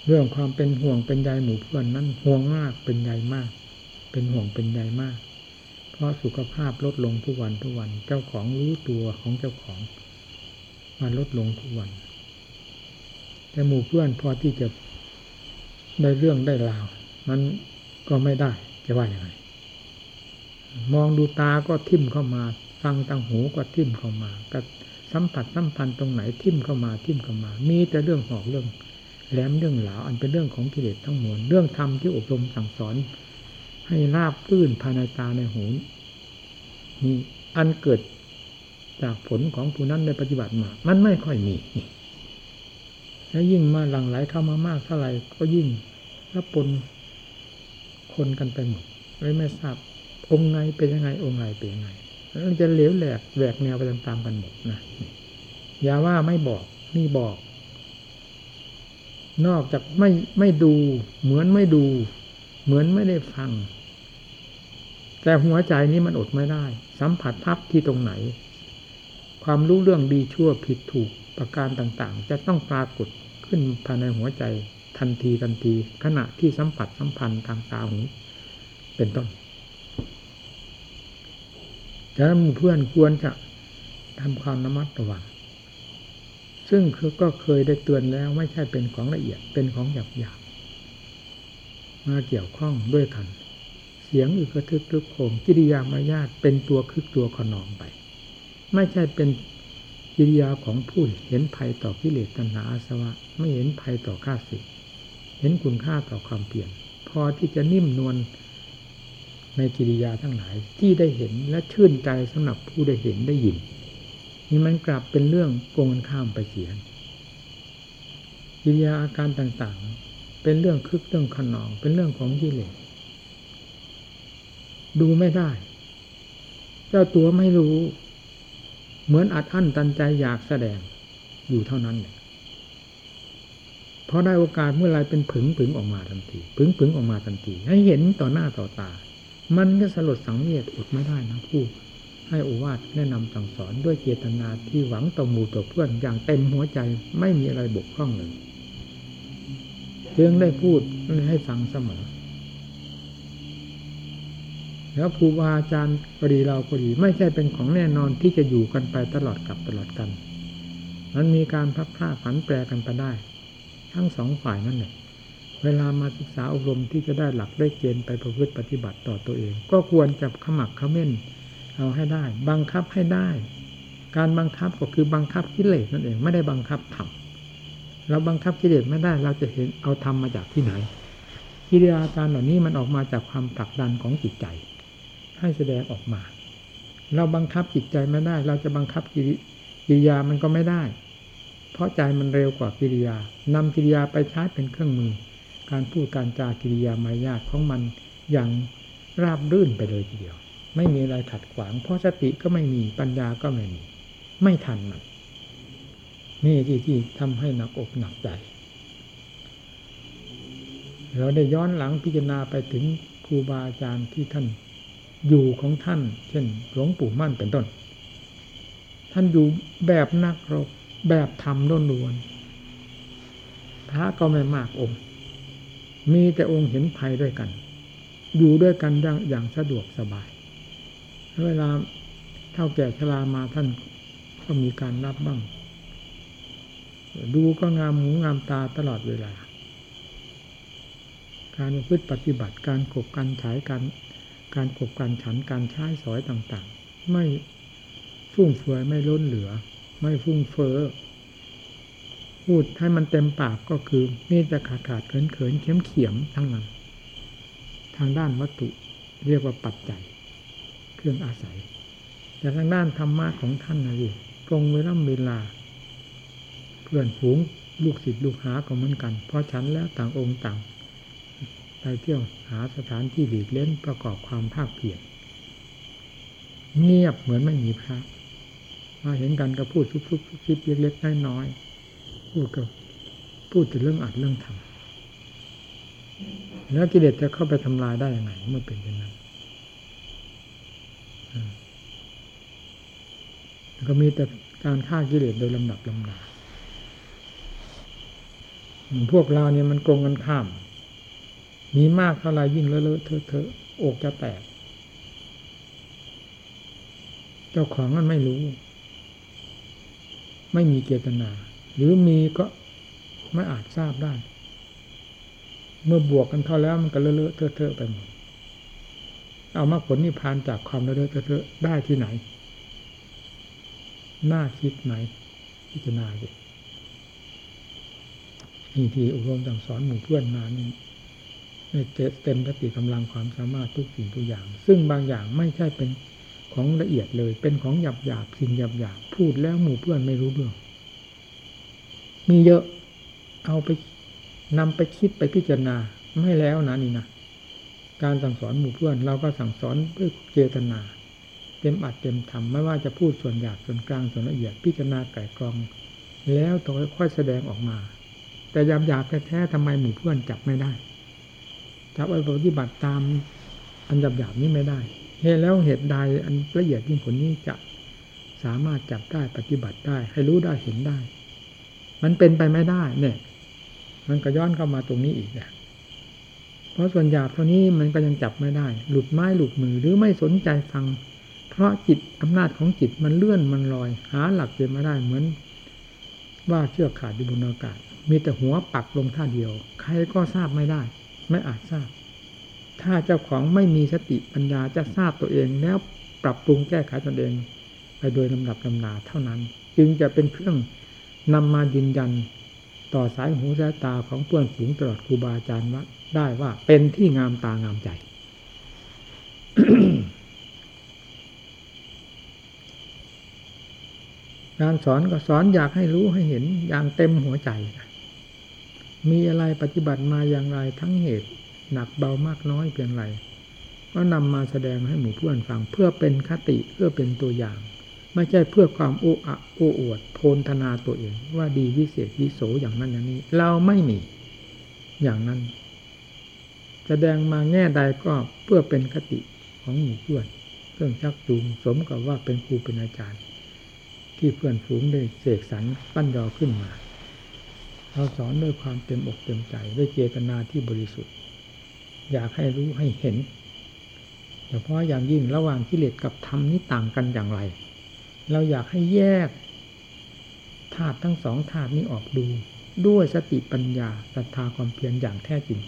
เรื่องความเป็นห่วงเป็นใยหมู่เพื่อนนั้นห่วงมากเป็นใยมาก เป็นห่วงเป็นใยมาก ราะสุขภาพลดลงทุกวันทุกวัน เจ้าของรู้ตัวของเจ้าของมันลดลงทุกวัน แต่หมู่เพื่อนพอที่จะได้เรื่องได้ราว มันก็ไม่ได้จะว่าอย่างไรมองดูตาก็ทิ่มเข้ามา ฟังตังหูก็ทิ่มเข้ามาก็สัมผัสสัมพันธ์ตรงไหนทิ่มเข้ามาทิ่มเข้ามา มีแต่เรื่องหอกเรื่องแหลมเรื่องหลาอันเป็นเรื่องของกิเลสทั้งมวลเรื่องธรรมที่อบรมสั่งสอน ให้ราบพื้นภายในตาในหูนี่อันเกิดจากผลของผู้นั้นได้ปฏิบัติมา มันไม่ค่อยมี แล้วยิ่งมาหลั่งไหลเข้ามามากเท่าไหร่ก็ยิ่งรับปนคนกันไปหมดเลยไม่ทราบองค์ไงเป็นยังไง องค์ไงเป็นยังไงแล้วจะเหลวแหลกแหวกแนวไปตามๆกันหมดนะอย่าว่าไม่บอกนี่บอก นอกจากไม่ไม่ดูเหมือนไม่ดู เหมือนไม่ได้ฟัง แต่หัวใจนี้มันอดไม่ได้ สัมผัสพับที่ตรงไหน ความรู้เรื่องดีชั่วผิดถูกประการต่างๆ จะต้องปรากฏขึ้นภายในหัวใจทันทีทันที ขณะที่สัมผัสสัมพันธ์ทางตาหูเป็นต้นจะมีเพื่อนควรจะทำความระมัดระวัง ซึ่งคือก็เคยได้เตือนแล้วไม่ใช่เป็นของละเอียดเป็นของหยาบหยาบ มาเกี่ยวข้องด้วยกัน เสียงอึกระทึกทึกโคมกิริยามายาตเป็นตัวคึกตัวขนองไป ไม่ใช่เป็นกิริยาของผู้เห็นภัยต่อกิเลสตัณหาอาสวะ ไม่เห็นภัยต่อข้าศึกเห็นคุณค่าต่อความเปลี่ยน พอที่จะนิ่มนวลในกิริยาทั้งหลายที่ได้เห็นและชื่นใจสำหรับผู้ได้เห็นได้ยินนี่มันกลับเป็นเรื่องโกงข้ามไปเสียกิริยาอาการต่าง เป็นเรื่องคึกเรื่องขนอง เป็นเรื่องของกิเลสดูไม่ได้ เจ้าตัวไม่รู้ เหมือนอัดอั้นตันใจอยากแสดงอยู่เท่านั้นเลยพอได้โอกาสเมื่อไรเป็นผึงผึงออกมาทันทีผึงผึงออกมาทันทีให้เห็นต่อหน้าต่อตา มันก็สลดสังเวชอดไม่ได้นะผู้ให้อุวาทแนะนำสั่งสอนด้วยเจตนาที่หวังต่อหมู่ต่อเพื่อนอย่างเต็มหัวใจไม่มีอะไรบกพร่องเลย จึงได้พูดให้ฟังเสมอ แล้วครูบาอาจารย์ก็ดีเราก็ดี ไม่ใช่เป็นของแน่นอนที่จะอยู่กันไปตลอดกับตลอดกัน มันมีการพักผ้าผันแปรกันไปได้ ทั้งสองฝ่ายนั่นแหละเวลามาศึกษาอบรมที่จะได้หลักได้เกณฑ์ไปประพฤติปฏิบัติต่อตัวเอง ก็ควรจะขมักเขม้นเอาให้ได้ บังคับให้ได้ การบังคับก็คือบังคับกิเลสนั่นเอง ไม่ได้บังคับธรรม เราบังคับกิเลสไม่ได้ เราจะเห็นเอาธรรมมาจากที่ไหนกิริยาการเหล่านี้มันออกมาจากความผลักดันของจิตใจ ให้แสดงออกมา เราบังคับจิตใจไม่ได้ เราจะบังคับกิริยามันก็ไม่ได้ เพราะใจมันเร็วกว่ากิริยานำกิริยาไปใช้เป็นเครื่องมือ การพูดการจากิริยามายาของมันอย่างราบรื่นไปเลยทีเดียว ไม่มีอะไรขัดขวาง เพราะสติก็ไม่มีปัญญาก็ไม่มี ไม่ทันมัน นี่ที่ที่ทำให้หนักอกหนักใจ เราได้ย้อนหลังพิจารณาไปถึงครูบาอาจารย์ที่ท่านอยู่ของท่าน เช่น หลวงปู่มั่นเป็นต้น ท่านอยู่แบบนักรบแบบธรรมล้วนๆพระก็ไม่มากองค์ มีแต่องค์เห็นภัยด้วยกัน อยู่ด้วยกันอย่างอย่างสะดวกสบาย เวลาเท่าแก่ชรามาท่านก็มีการรับบ้าง ดูก็งามหูงามตาตลอดเวลา การพึ่ปฏิบัติการขบการฉายการการขบการฉันการใช้สอยต่างๆ ไม่ฟุ่มเฟือยไม่ล้นเหลือ ไม่ฟุ้งเฟ้อพูดให้มันเต็มปากก็คือมีแต่ขาดขาดเขินเขินเข็มเขียมทั้งนั้น ทางด้านวัตถุเรียกว่าปัจจัย เครื่องอาศัย แต่ทางด้านธรรมะของท่านนะสิตรงเวลาเวลา พื่อนฝูงลูกศิษย์ลูกหาก็เหมือนกัน เพราะฉันแล้วต่างองค์ต่าง ไปเที่ยวหาสถานที่หลีกเล่นประกอบความภาคเพียรเงียบเหมือนไม่มีพระมาเห็นกันก็พูดซุบๆซิบเล็กๆน้อยๆพูดกับพูดถึงเรื่องอัดเรื่องทำแล้วกิเลสจะเข้าไปทำลายได้ยังไงเมื่อเป็นอย่างนั้นก็มีแต่การฆ่ากิเลสโดยลำดับลำดา พวกเราเนี่ยมันโกงกันข้าม มีมากเท่าไรยิ่งเลอะเลอะเทอะเทอะอกจะแตก เจ้าของมันไม่รู้ ไม่มีเจตนา หรือมีก็ไม่อาจทราบได้ เมื่อบวกกันเข้าแล้วมันก็เลอะเลอะเทอะเทอะไปหมดเอามาผลนิพพานจากความเลอะเลอะเทอะเทอะได้ที่ไหน น่าคิดไหมพิจารณาสิ นี่ที่อบรมสั่งสอนหมู่เพื่อนมานี่เต็มสติกำลังความสามารถทุกสิ่งทุกอย่าง ซึ่งบางอย่างไม่ใช่เป็นของละเอียดเลย เป็นของหยาบหยาบสิ่งหยาบหยาบพูดแล้วหมู่เพื่อนไม่รู้เรื่องมีเยอะเอาไปนำไปคิดไปพิจารณาไม่แล้วนะนี่นะการสั่งสอนหมู่เพื่อน เราก็สั่งสอนด้วยเจตนา เต็มอัดเต็มทำไม่ว่าจะพูดส่วนหยาบส่วนกลางส่วนละเอียดพิจารณาไก่กรอง แล้วต้องค่อยแสดงออกมา แต่ยามหยาบแท้ๆทำไมหมู่เพื่อนจับไม่ได้จับไปปฏิบัติตามอันหยาบหยาบนี้ไม่ได้เหตุแล้วเหตุใดอันละเอียดยิ่งผลนี้จะสามารถจับได้ปฏิบัติได้ ให้รู้ได้เห็นได้ มันเป็นไปไม่ได้เนี่ย มันก็ย้อนเข้ามาตรงนี้อีกนะเพราะส่วนหยาบเท่านี้มันก็ยังจับไม่ได้ หลุดไม้หลุดมือหรือไม่สนใจฟัง เพราะจิตอำนาจของจิตมันเลื่อนมันลอย หาหลักเกณฑ์ไม่ได้เหมือน ว่าเชือกขาดอยู่บนอากาศ มีแต่หัวปักลงท่าเดียว ใครก็ทราบไม่ได้ ไม่อาจทราบ ถ้าเจ้าของไม่มีสติปัญญาจะทราบตัวเองแล้วปรับปรุงแก้ไขตนเอง ไปโดยลำดับลำนาเท่านั้น จึงจะเป็นเครื่องนำมายืนยัน ต่อสายหูสายตาของเพื่อนฝูงตลอดครูบาอาจารย์ว่าได้ว่าเป็นที่งามตางามใจการสอนก็สอนอยากให้รู้ให้เห็นอย่างเต็มหัวใจ มีอะไรปฏิบัติมาอย่างไรทั้งเหตุหนักเบามากน้อยเพียงไรก็นำมาแสดงให้หมู่เพื่อนฟังเพื่อเป็นคติเพื่อเป็นตัวอย่าง ไม่ใช่เพื่อความโอ้อะโอ้อวดโพนธนาตัวเอง ว่าดีวิเศษวิโสอย่างนั้นอย่างนี้ เราไม่มีอย่างนั้น แสดงมาแง่ใดก็เพื่อเป็นคติของหมู่เพื่อนเครื่องชักจูงสมกับว่าเป็นครูเป็นอาจารย์ ที่เพื่อนฝูงได้เสกสรรปั้นยอขึ้นมา เราสอนด้วยความเต็มอกเต็มใจ ด้วยเจตนาที่บริสุทธิ์ อยากให้รู้ให้เห็นเฉพาะอย่างยิ่งระหว่างกิเลสกับธรรมนี่ต่างกันอย่างไร เราอยากให้แยกธาตุทั้งสองธาตุนี้ออกดู ด้วยสติปัญญาศรัทธาความเพียรอย่างแท้จริง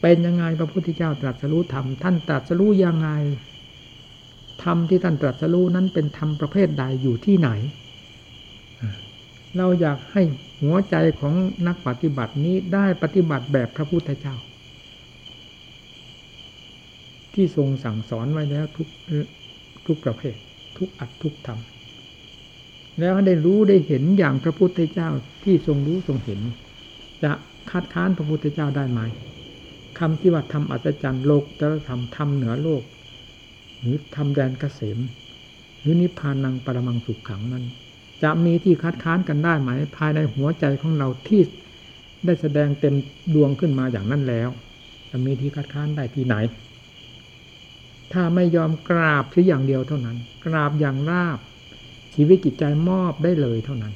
เป็นยังไงพระพุทธเจ้าตรัสรู้ธรรมท่านตรัสรู้ยังไงธรรมที่ท่านตรัสรู้นั้นเป็นธรรมประเภทใดอยู่ที่ไหน เราอยากให้หัวใจของนักปฏิบัตินี้ได้ปฏิบัติแบบพระพุทธเจ้า ที่ทรงสั่งสอนไว้แล้วทุกทุกประเภท ทุกอัดทุกธรรมแล้วได้รู้ได้เห็นอย่างพระพุทธเจ้าที่ทรงรู้ทรงเห็น จะคัดค้านพระพุทธเจ้าได้ไหมคำที่ว่าทำอัศจรรย์โลกจะทำทำเหนือโลก หรือทำแดนเกษม หรือนิพพานังปรมังสุขขังนั้น จะมีที่คัดค้านกันได้ไหม ภายในหัวใจของเราที่ได้แสดงเต็มดวงขึ้นมาอย่างนั้นแล้ว จะมีที่คัดค้านได้ที่ไหน ถ้าไม่ยอมกราบเพียงอย่างเดียวเท่านั้น กราบอย่างราบ ชีวิตจิตใจมอบได้เลยเท่านั้น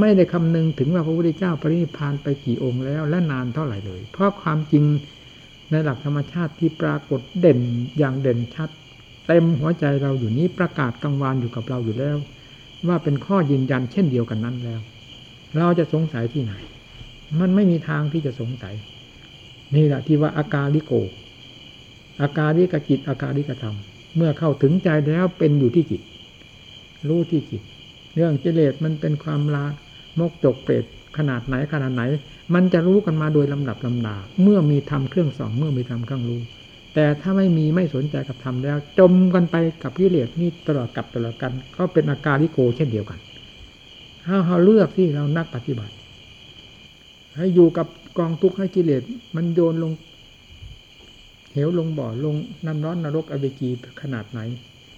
ไม่ได้คำนึงถึงว่าพระพุทธเจ้าปรินิพานไปกี่องค์แล้ว และนานเท่าไหร่เลย เพราะความจริงในหลักธรรมชาติที่ปรากฏเด่นอย่างเด่นชัด เต็มหัวใจเราอยู่นี้ประกาศกังวานอยู่กับเราอยู่แล้ว ว่าเป็นข้อยืนยันเช่นเดียวกันนั้นแล้ว เราจะสงสัยที่ไหน มันไม่มีทางที่จะสงสัย นี่แหละที่ว่าอาการลิโก อาการลิกจิตอาการลิกธรรม เมื่อเข้าถึงใจแล้วเป็นอยู่ที่จิต รู้ที่จิต เรื่องกิเลสมันเป็นความลามกจกเปรตขนาดไหนขนาดไหน มันจะรู้กันมาโดยลำดับลำดา เมื่อมีทำเครื่องสอง เมื่อมีทำเครื่องรู้ แต่ถ้าไม่มีไม่สนใจกับธรรมแล้ว จมกันไปกับกิเลสนี่ตลอดกับตลอดกัน ก็เป็นอาการลิโกเช่นเดียวกันถ้าเราเลือกที่เรานักปฏิบัติ ให้อยู่กับกองทุกข์ให้กิเลสมันโยนลง เหวลงบ่อลงน้ำร้อนนรกอเวจีขนาดไหน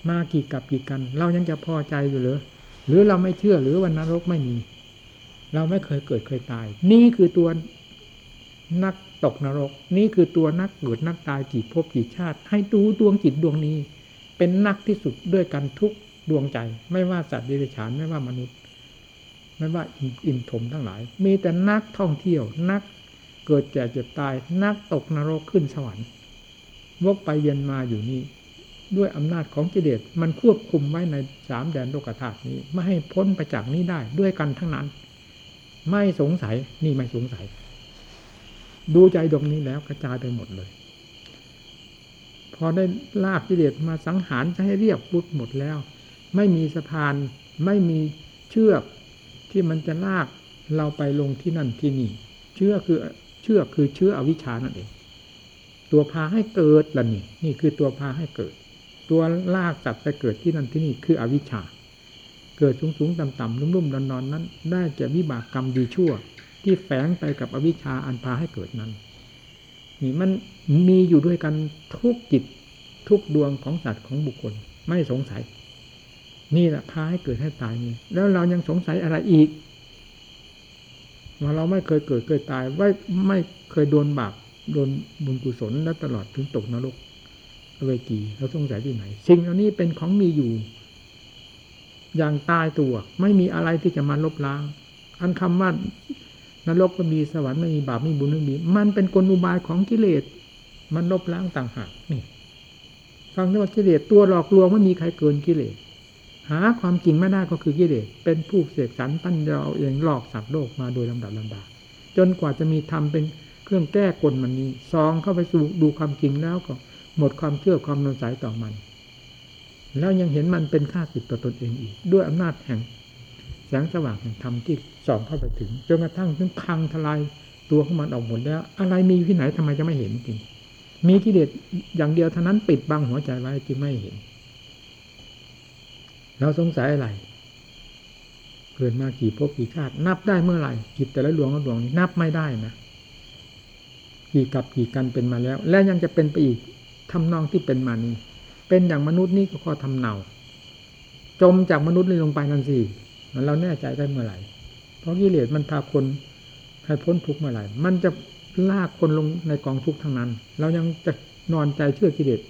มากี่กับกี่กัน เรายังจะพอใจอยู่หรือหรือเราไม่เชื่อหรือวันนรกไม่มี เราไม่เคยเกิดเคยตาย นี่คือตัวนัก ตกนรก นี่คือตัวนักเกิดนักตายกี่ภพกี่ชาติ ให้ดูดวงจิตดวงนี้ เป็นนักที่สุดด้วยกันทุกดวงใจ ไม่ว่าสัตว์ดิเรกชันไม่ว่ามนุษย์ ไม่ว่าอินทมทั้งหลาย มีแต่นักท่องเที่ยว นักเกิดแก่เจ็บตาย นักตกนรกขึ้นสวรรค์วกไปเย็นมาอยู่นี่ด้วยอำนาจของกิเลสมันควบคุมไว้ในสามแดนโลกธาตุนี้ ไม่ให้พ้นไปจากนี้ได้ด้วยกันทั้งนั้น ไม่สงสัยนี่ไม่สงสัย ดูใจดวงนี้แล้วกระจายไปหมดเลย พอได้ลากกิเลสมาสังหารจะให้เรียบรุดหมดแล้ว ไม่มีสะพานไม่มีเชือกที่มันจะลากเราไปลงที่นั่นที่นี่ เชื่อคือเชื่อคือเชื่ออวิชานั่นเอง ตัวพาให้เกิดละนี่ นี่คือตัวพาให้เกิด ตัวลากสัตว์ไปเกิดที่นั่นที่นี่คืออวิชชา เกิดสูงสูงต่ำต่ำรุ่มรุ่มนอนนอนนั้น ได้แก่วิบากกรรมดีชั่ว ที่แฝงไปกับอวิชชาอันพาให้เกิดนั้นนี่มันมีอยู่ด้วยกันทุกจิตทุกดวงของสัตว์ของบุคคลไม่สงสัย นี่แหละพาให้เกิดให้ตายนี่แล้วเรายังสงสัยอะไรอีกว่าเราไม่เคยเกิดเคยตายไม่ไม่เคยโดนบาปโดนบุญกุศลและตลอดถึงตกนรกเวกีเราสงสัยที่ไหน สิ่งเหล่านี้เป็นของมีอยู่ อย่างตายตัว ไม่มีอะไรที่จะมาลบล้าง อันคำว่า นรกก็มีสวรรค์ไม่มีบาปไม่มีบุญไม่มี มันเป็นกลอุบายของกิเลส มันลบล้างต่างหากนี่ฟังได้ว่ากิเลสตัวหลอกลวงไม่มีใครเกินกิเลส หาความจริงไม่ได้ก็คือกิเลส เป็นผู้เสกสรรปั้นเราเองหลอกสัตว์โลกมาโดยลำดับลำดาจนกว่าจะมีธรรมเป็นเครื่องแก้กลมันนี้ซองเข้าไปสู่ดูความจริงแล้วก็หมดความเชื่อความนอนใจต่อมัน แล้วยังเห็นมันเป็นค่าสิทธิ์ต่อตนเองอีก ด้วยอำนาจแห่ง แสงสว่างแห่งธรรมที่ส่องเข้าไปถึงจนกระทั่งถึงพังทลายตัวของมันออกหมดแล้ว อะไรมีที่ไหนทำไมจะไม่เห็นจริงมีกิเลสอย่างเดียวเท่านั้นปิดบังหัวใจไว้จึงไม่เห็นเราสงสัยอะไรเกิดมากี่ภพกี่ชาติ นับได้เมื่อไหร่จิตแต่ละดวงละดวงนี้นับไม่ได้นะกี่กับกี่กันเป็นมาแล้ว และยังจะเป็นไปอีกทำนองที่เป็นมานี้ เป็นอย่างมนุษย์นี่ก็ข้อทำเนาจมจากมนุษย์ลงไปนั่นสิ มันเราแน่ใจได้เมื่อไหร่ เพราะกิเลสมันพาคนให้พ้นทุกข์เมื่อไหร่ มันจะลากคนลงในกองทุกข์ทั้งนั้น เรายังจะนอนใจเชื่อกิเลส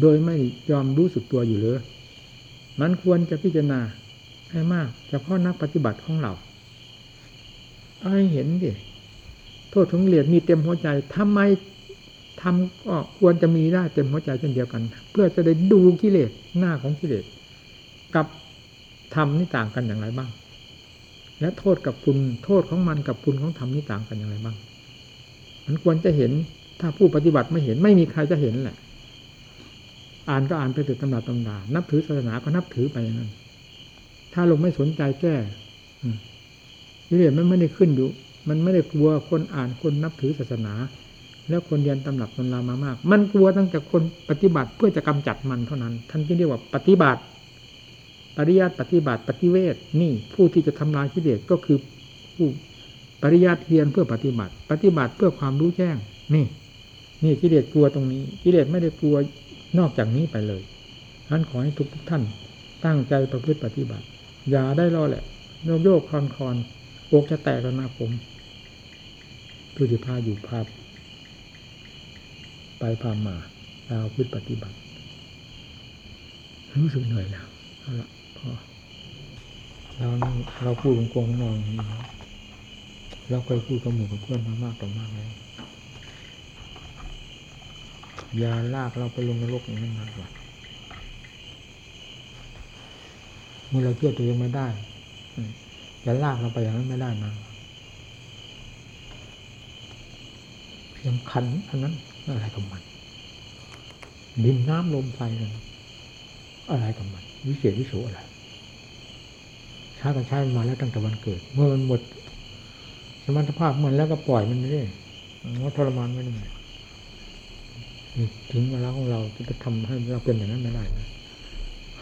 โดยไม่ยอมรู้สึกตัวอยู่เลยมันควรจะพิจารณาให้มากเฉพาะนักปฏิบัติของเราให้เห็นดิโทษของกิเลสมีเต็มหัวใจทำไมทำก็ควรจะมีได้เต็มหัวใจเช่นเดียวกัน เพื่อจะได้ดูกิเลสหน้าของกิเลสกับ ธรรมนี่ต่างกันอย่างไรบ้าง และโทษกับคุณโทษของมันกับคุณของธรรมนี่ต่างกันอย่างไรบ้าง มันควรจะเห็นถ้าผู้ปฏิบัติไม่เห็นไม่มีใครจะเห็นแหละ อ่านก็อ่านไปติดตำราตำรานับถือศาสนาก็นับถือไปอย่างนั้น ถ้าลงไม่สนใจแก้กิเลสมันไม่ได้ขึ้นอยู่ มันไม่ได้กลัวคนอ่านคนนับถือศาสนา แล้วคนเรียนตำรับตำรามามาก มันกลัวตั้งแต่คนปฏิบัติเพื่อจะกำจัดมันเท่านั้น ท่านจึงเรียกว่าปฏิบัติ ปริยัติปฏิบัติปฏิเวทนี่ผู้ที่จะทำลายกิเลสก็คือผู้ปริยัติเรียนเพื่อปฏิบัติ ปฏิบัติเพื่อความรู้แจ้ง นี่นี่กิเลสกลัวตรงนี้กิเลสไม่ได้กลัวนอกจากนี้ไปเลยท่านขอให้ทุกทุกท่าน ตั้งใจประพฤติปฏิบัติ อย่าได้รอแหละโยกโยกคอนคอนอกจะแตกแล้วนะผมทุติพาอยู่ภาพไปพามาเราพฤติปฏิบัติรู้สึกเหนื่อยแล้วเอาละ เราเราพูดโกงๆนอนอย่างนี้เราเคยพูดกับหมู่กับเพื่อนมามากต่อมากแล้วอย่าลากเราไปลงนรกอย่างนั้นมากกว่าเมื่อเราเชื่อตัวเองไม่ได้อย่าลากเราไปอย่างนั้นไม่ได้นะเพียงขันอันนั้นอะไรกับมันดินน้ำลมไฟนั่นอะไรกับมัน วิเศษวิโสอะไร ใช้กันใช้มันมาแล้วตั้งแต่วันเกิด เมื่อมันหมด สมรรถภาพมันแล้วก็ปล่อยมันไปเลยว่าทรมานไม่ได้ถึงเวลาของเราจะไปทำให้เราเป็นอย่างนั้นไม่ได้นะ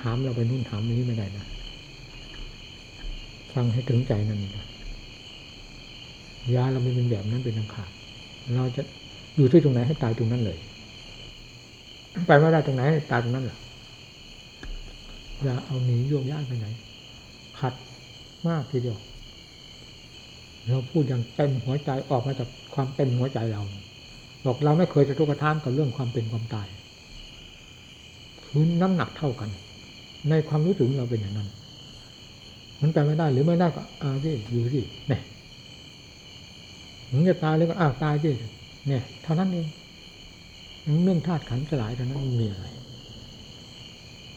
หามเราไปนู่นหามนี้ไม่ได้นะฟังให้ถึงใจนั่นนะยาเราไม่เป็นแบบนั้นเป็นอังขาดเราจะอยู่ที่ตรงไหนให้ตายตรงนั้นเลย ไปไม่ได้ตรงไหนให้ตายตรงนั้นแหละอย่าเอาหนีโยกย้ายไปไหน ขัด มากทีเดียว เราพูดอย่างเต็มหัวใจออกมาจากความเป็นหัวใจเราบอกเราไม่เคยจะทุกข์ทานกับเรื่องความเป็นความตายคือน้ำหนักเท่ากัน ในความรู้สึกเราเป็นอย่างนั้น มันไปไม่ได้หรือไม่ได้ก็อาสิอยู่สิเนี่ยมึงจะตายแล้วก็อ้าวตายสิเนี่ยเท่านั้นเองเรื่องธาตุขันธ์สลายเท่านั้นมีอะไร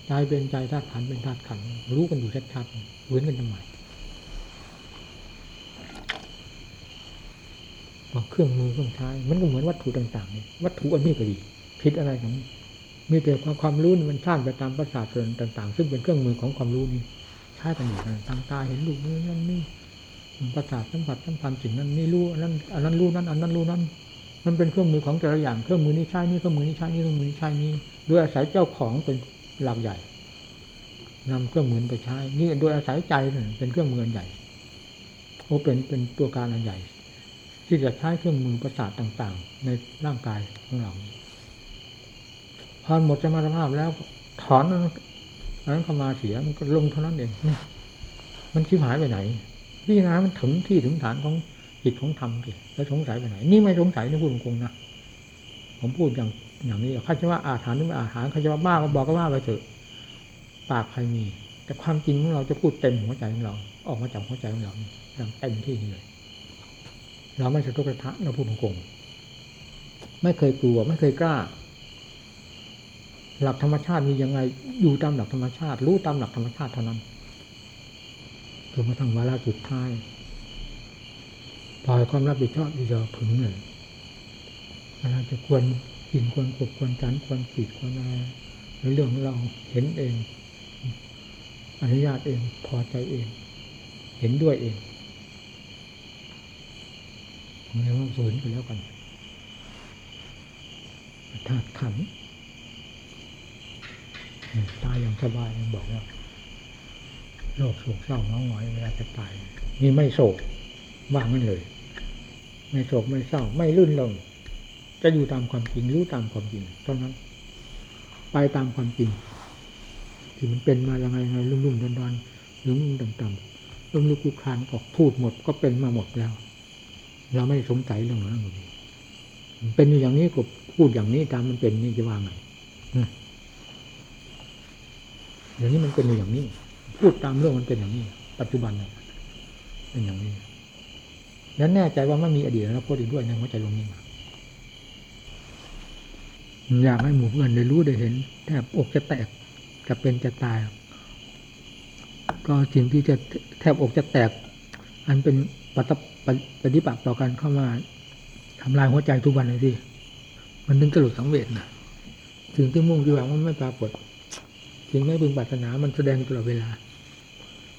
ใจเป็นใจธาตุขันธ์เป็นธาตุขันธ์รู้กันอยู่ชัดๆเว้นกันทำไมบอก เครื่องมือเครื่องใช้มันก็เหมือนวัตถุต่างๆนี่วัตถุอันนี้ก็ดีผิดอะไรกันมีแต่ความความรู้มันสร้างไปตามประสาทส่วนต่าง ๆ ซึ่งเป็นเครื่องมือของความรู้นี้ใช้กันอยู่ทางตาเห็นรูปนี้นั่นนี่ประสาทสัมผัสสัมพันธ์สิ่งนั้นนี่รู้อันนั้นอันนั้นรู้นั้นอันนั้นรู้นั้น มันเป็นเครื่องมือของแต่ละอย่างเครื่องมือนี้ใช้นี่เครื่องมือนี้ใช้นี่เครื่องมือนี้ใช้นี่โดยอาศัยเจ้าของเป็นหลักใหญ่นำเครื่องมือไปใช้ นี่โดยอาศัยใจเป็นเครื่องมือใหญ่โอเป็นเป็นตัวการอันใหญ่ ที่จะใช้เครื่องมือประสาทต่างๆ ในร่างกายของเราพอหมดสมรรถภาพแล้วถอนนั้นเข้ามาเสียมันก็ลงเท่านั้นเองมันชิบหายไปไหนพิจาณามันถึงที่ถึงฐานของจิตของธรรมสิแล้วสงสัยไปไหน นี่ไม่สงสัยนะพูดตรงๆนะผมพูดอย่างอย่างนี้ข้าจะว่าอาถรรพ์หรือไม่อาถรรพ์ข้าจะว่าบ้าก็บอกก็ว่าไปเถอะปากใครมี แต่ความจริงของเราจะพูดเต็มหัวใจของเรา ออกมาจากหัวใจของเราอย่างเต็มที่เลย เราไม่สะทกสะท้านเราพูดตรงๆไม่เคยกลัว ไม่เคยกล้า หลักธรรมชาติมียังไง อยู่ตามหลักธรรมชาติ รู้ตามหลักธรรมชาติเท่านั้นจนกระทั่งวาระสุดท้ายปล่อยความรับผิดชอบที่จะผึ่งเลยเราจะควรกินควรกบควรจันควรขีดควรอะไรเรื่องของเราเห็นเอง อนุญาตเองพอใจเอง เห็นด้วยเอง เรียกว่าฝืนไปแล้วกันธาตุขันตายอย่างสบายยังบอกว่าโรคโศกเศร้าน้องหงอยเวลาจะตาย นี่ไม่โศกว่างนั่นเลย ไม่โศกไม่เศร้า ไม่ลื่นลงจะอยู่ตามความจริงรู้ตามความจริงเท่านั้น ไปตามความจริงที่มันเป็นมาอยังไงไงลุ่มๆดอนๆลุ่มๆต่ำๆลุ่มลุกคุกคานก็พูดหมดก็เป็นมาหมดแล้ว เราไม่สงสัยเรื่องนั้นเลยมันเป็นอย่างนี้ก็พูดอย่างนี้ตามมันเป็นนี่จะว่าไงเดี๋ยวนี้มันเป็นอย่างนี้ พูดตามเรื่องมันเป็นอย่างนี้ ปัจจุบันเป็นอย่างนี้แล้วแน่ใจว่าไม่มีอดีตแล้วพูดอีกด้วยในหัวใจลงนี้มาอยากให้หมู่เพื่อนได้รู้ได้เห็นแทบอกจะแตกจะเป็นจะตาย ก็สิ่งที่จะแทบอกจะแตก อันเป็นปฏิ ปฏิบัติต่อการเข้ามาทำลายหัวใจทุกวันเลยสิมันถึงกระหลุดสังเวชนะถึงที่มุ่งที่หวังมันไม่ปรากฏสิ่งไม่พึงปรารถนา มันแสดงตลอดเวลา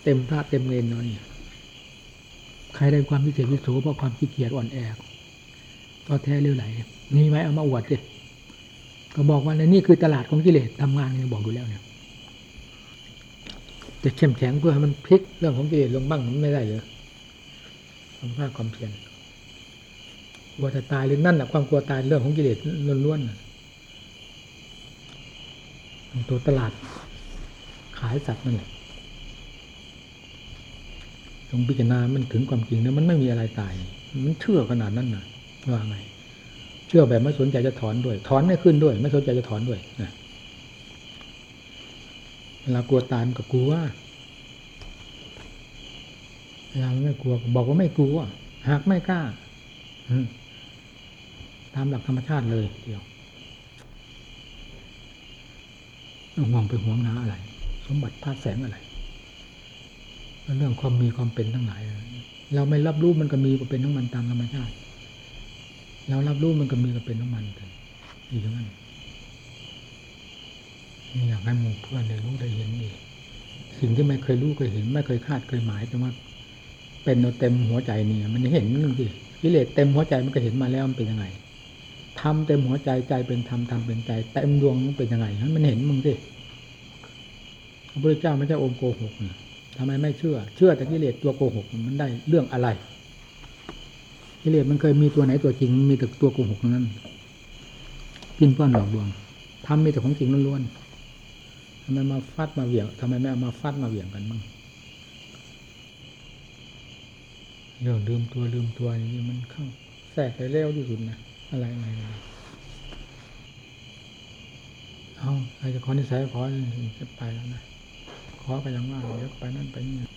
เต็มท่าเต็มเลนเนาะนี่ใครได้ความพิเศษพิโสเพราะความขี้เกียจอ่อนแอก็แท้เรื่อไหลนี่ไหมเอามาอวดสิก็บอกว่าในนี่คือตลาดของกิเลสทำงานเนี่ยบอกอยู่แล้วเนี่ยจะเข้มแข็งเพื่อให้มันพลิกเรื่องของกิเลสลงบ้างมันไม่ได้เลย ความภาคความเพียรกลัวจะตายหรือนั่นแหละความกลัวตายเรื่องของกิเลสล้วนๆน่ะตัวตลาดขายสัตว์นั่นแหละตรงพิจารณามันถึงความจริงนะมันไม่มีอะไรตาย มันเชื่อขนาดนั้นนะว่าไงเชื่อแบบไม่สนใจจะถอนด้วย ถอนไม่ขึ้นด้วย ไม่สนใจจะถอนด้วยนะเวลากลัวตายมันก็กลัว เวลาไม่กลัวบอกว่าไม่กลัวหากไม่กล้าตามหลักธรรมชาติเลยเดียวห่วงไปห่วงหาอะไร สมบัติธาตุแสงอะไรเรื่องความมีความเป็นทั้งหลาย เราไม่รับรู้มันก็มีก็เป็นทั้งมันตามธรรมชาติ เรารับรู้มันก็มีก็เป็นทั้งมันกันอีกอย่างนั้นอยากให้หมู่เพื่อนได้รู้ได้เห็นดีสิ่งที่ไม่เคยรู้เคยเห็น ไม่เคยคาดเคยหมายแต่ว่า เป็นเต็มหัวใจเนี่ยมันเห็นนึงสิกิเลสเต็มหัวใจมันก็เห็นมาแล้วมันเป็นยังไงทำเต็มหัวใจใจเป็นธรรมธรรมเป็นใจเต็มดวงมันเป็นยังไงมันเห็นมึงสิพระพุทธเจ้าไม่ใช่องค์โกหกนะทำไมไม่เชื่อ เชื่อแต่กิเลสตัวโกหกมันได้เรื่องอะไร กิเลสมันเคยมีตัวไหนตัวจริง มีแต่ตัวโกหกนั้นกินป้อนหลอกลวงทำมีแต่ของจริงล้วนๆทำไมมาฟัดมาเหวี่ยงทำไมไม่เอามาฟัดมาเหวี่ยงกันบ้าง เรื่องลืมตัวลืมตัวอย่างนี้มันเข้าแทรกไปเร็วที่สุดนะอะไรอะไรอะไรเอาใครจะขอนิสัยขอจะไปแล้วนะขอไปยังว่าเดี๋ยวไปนั่นไปนี่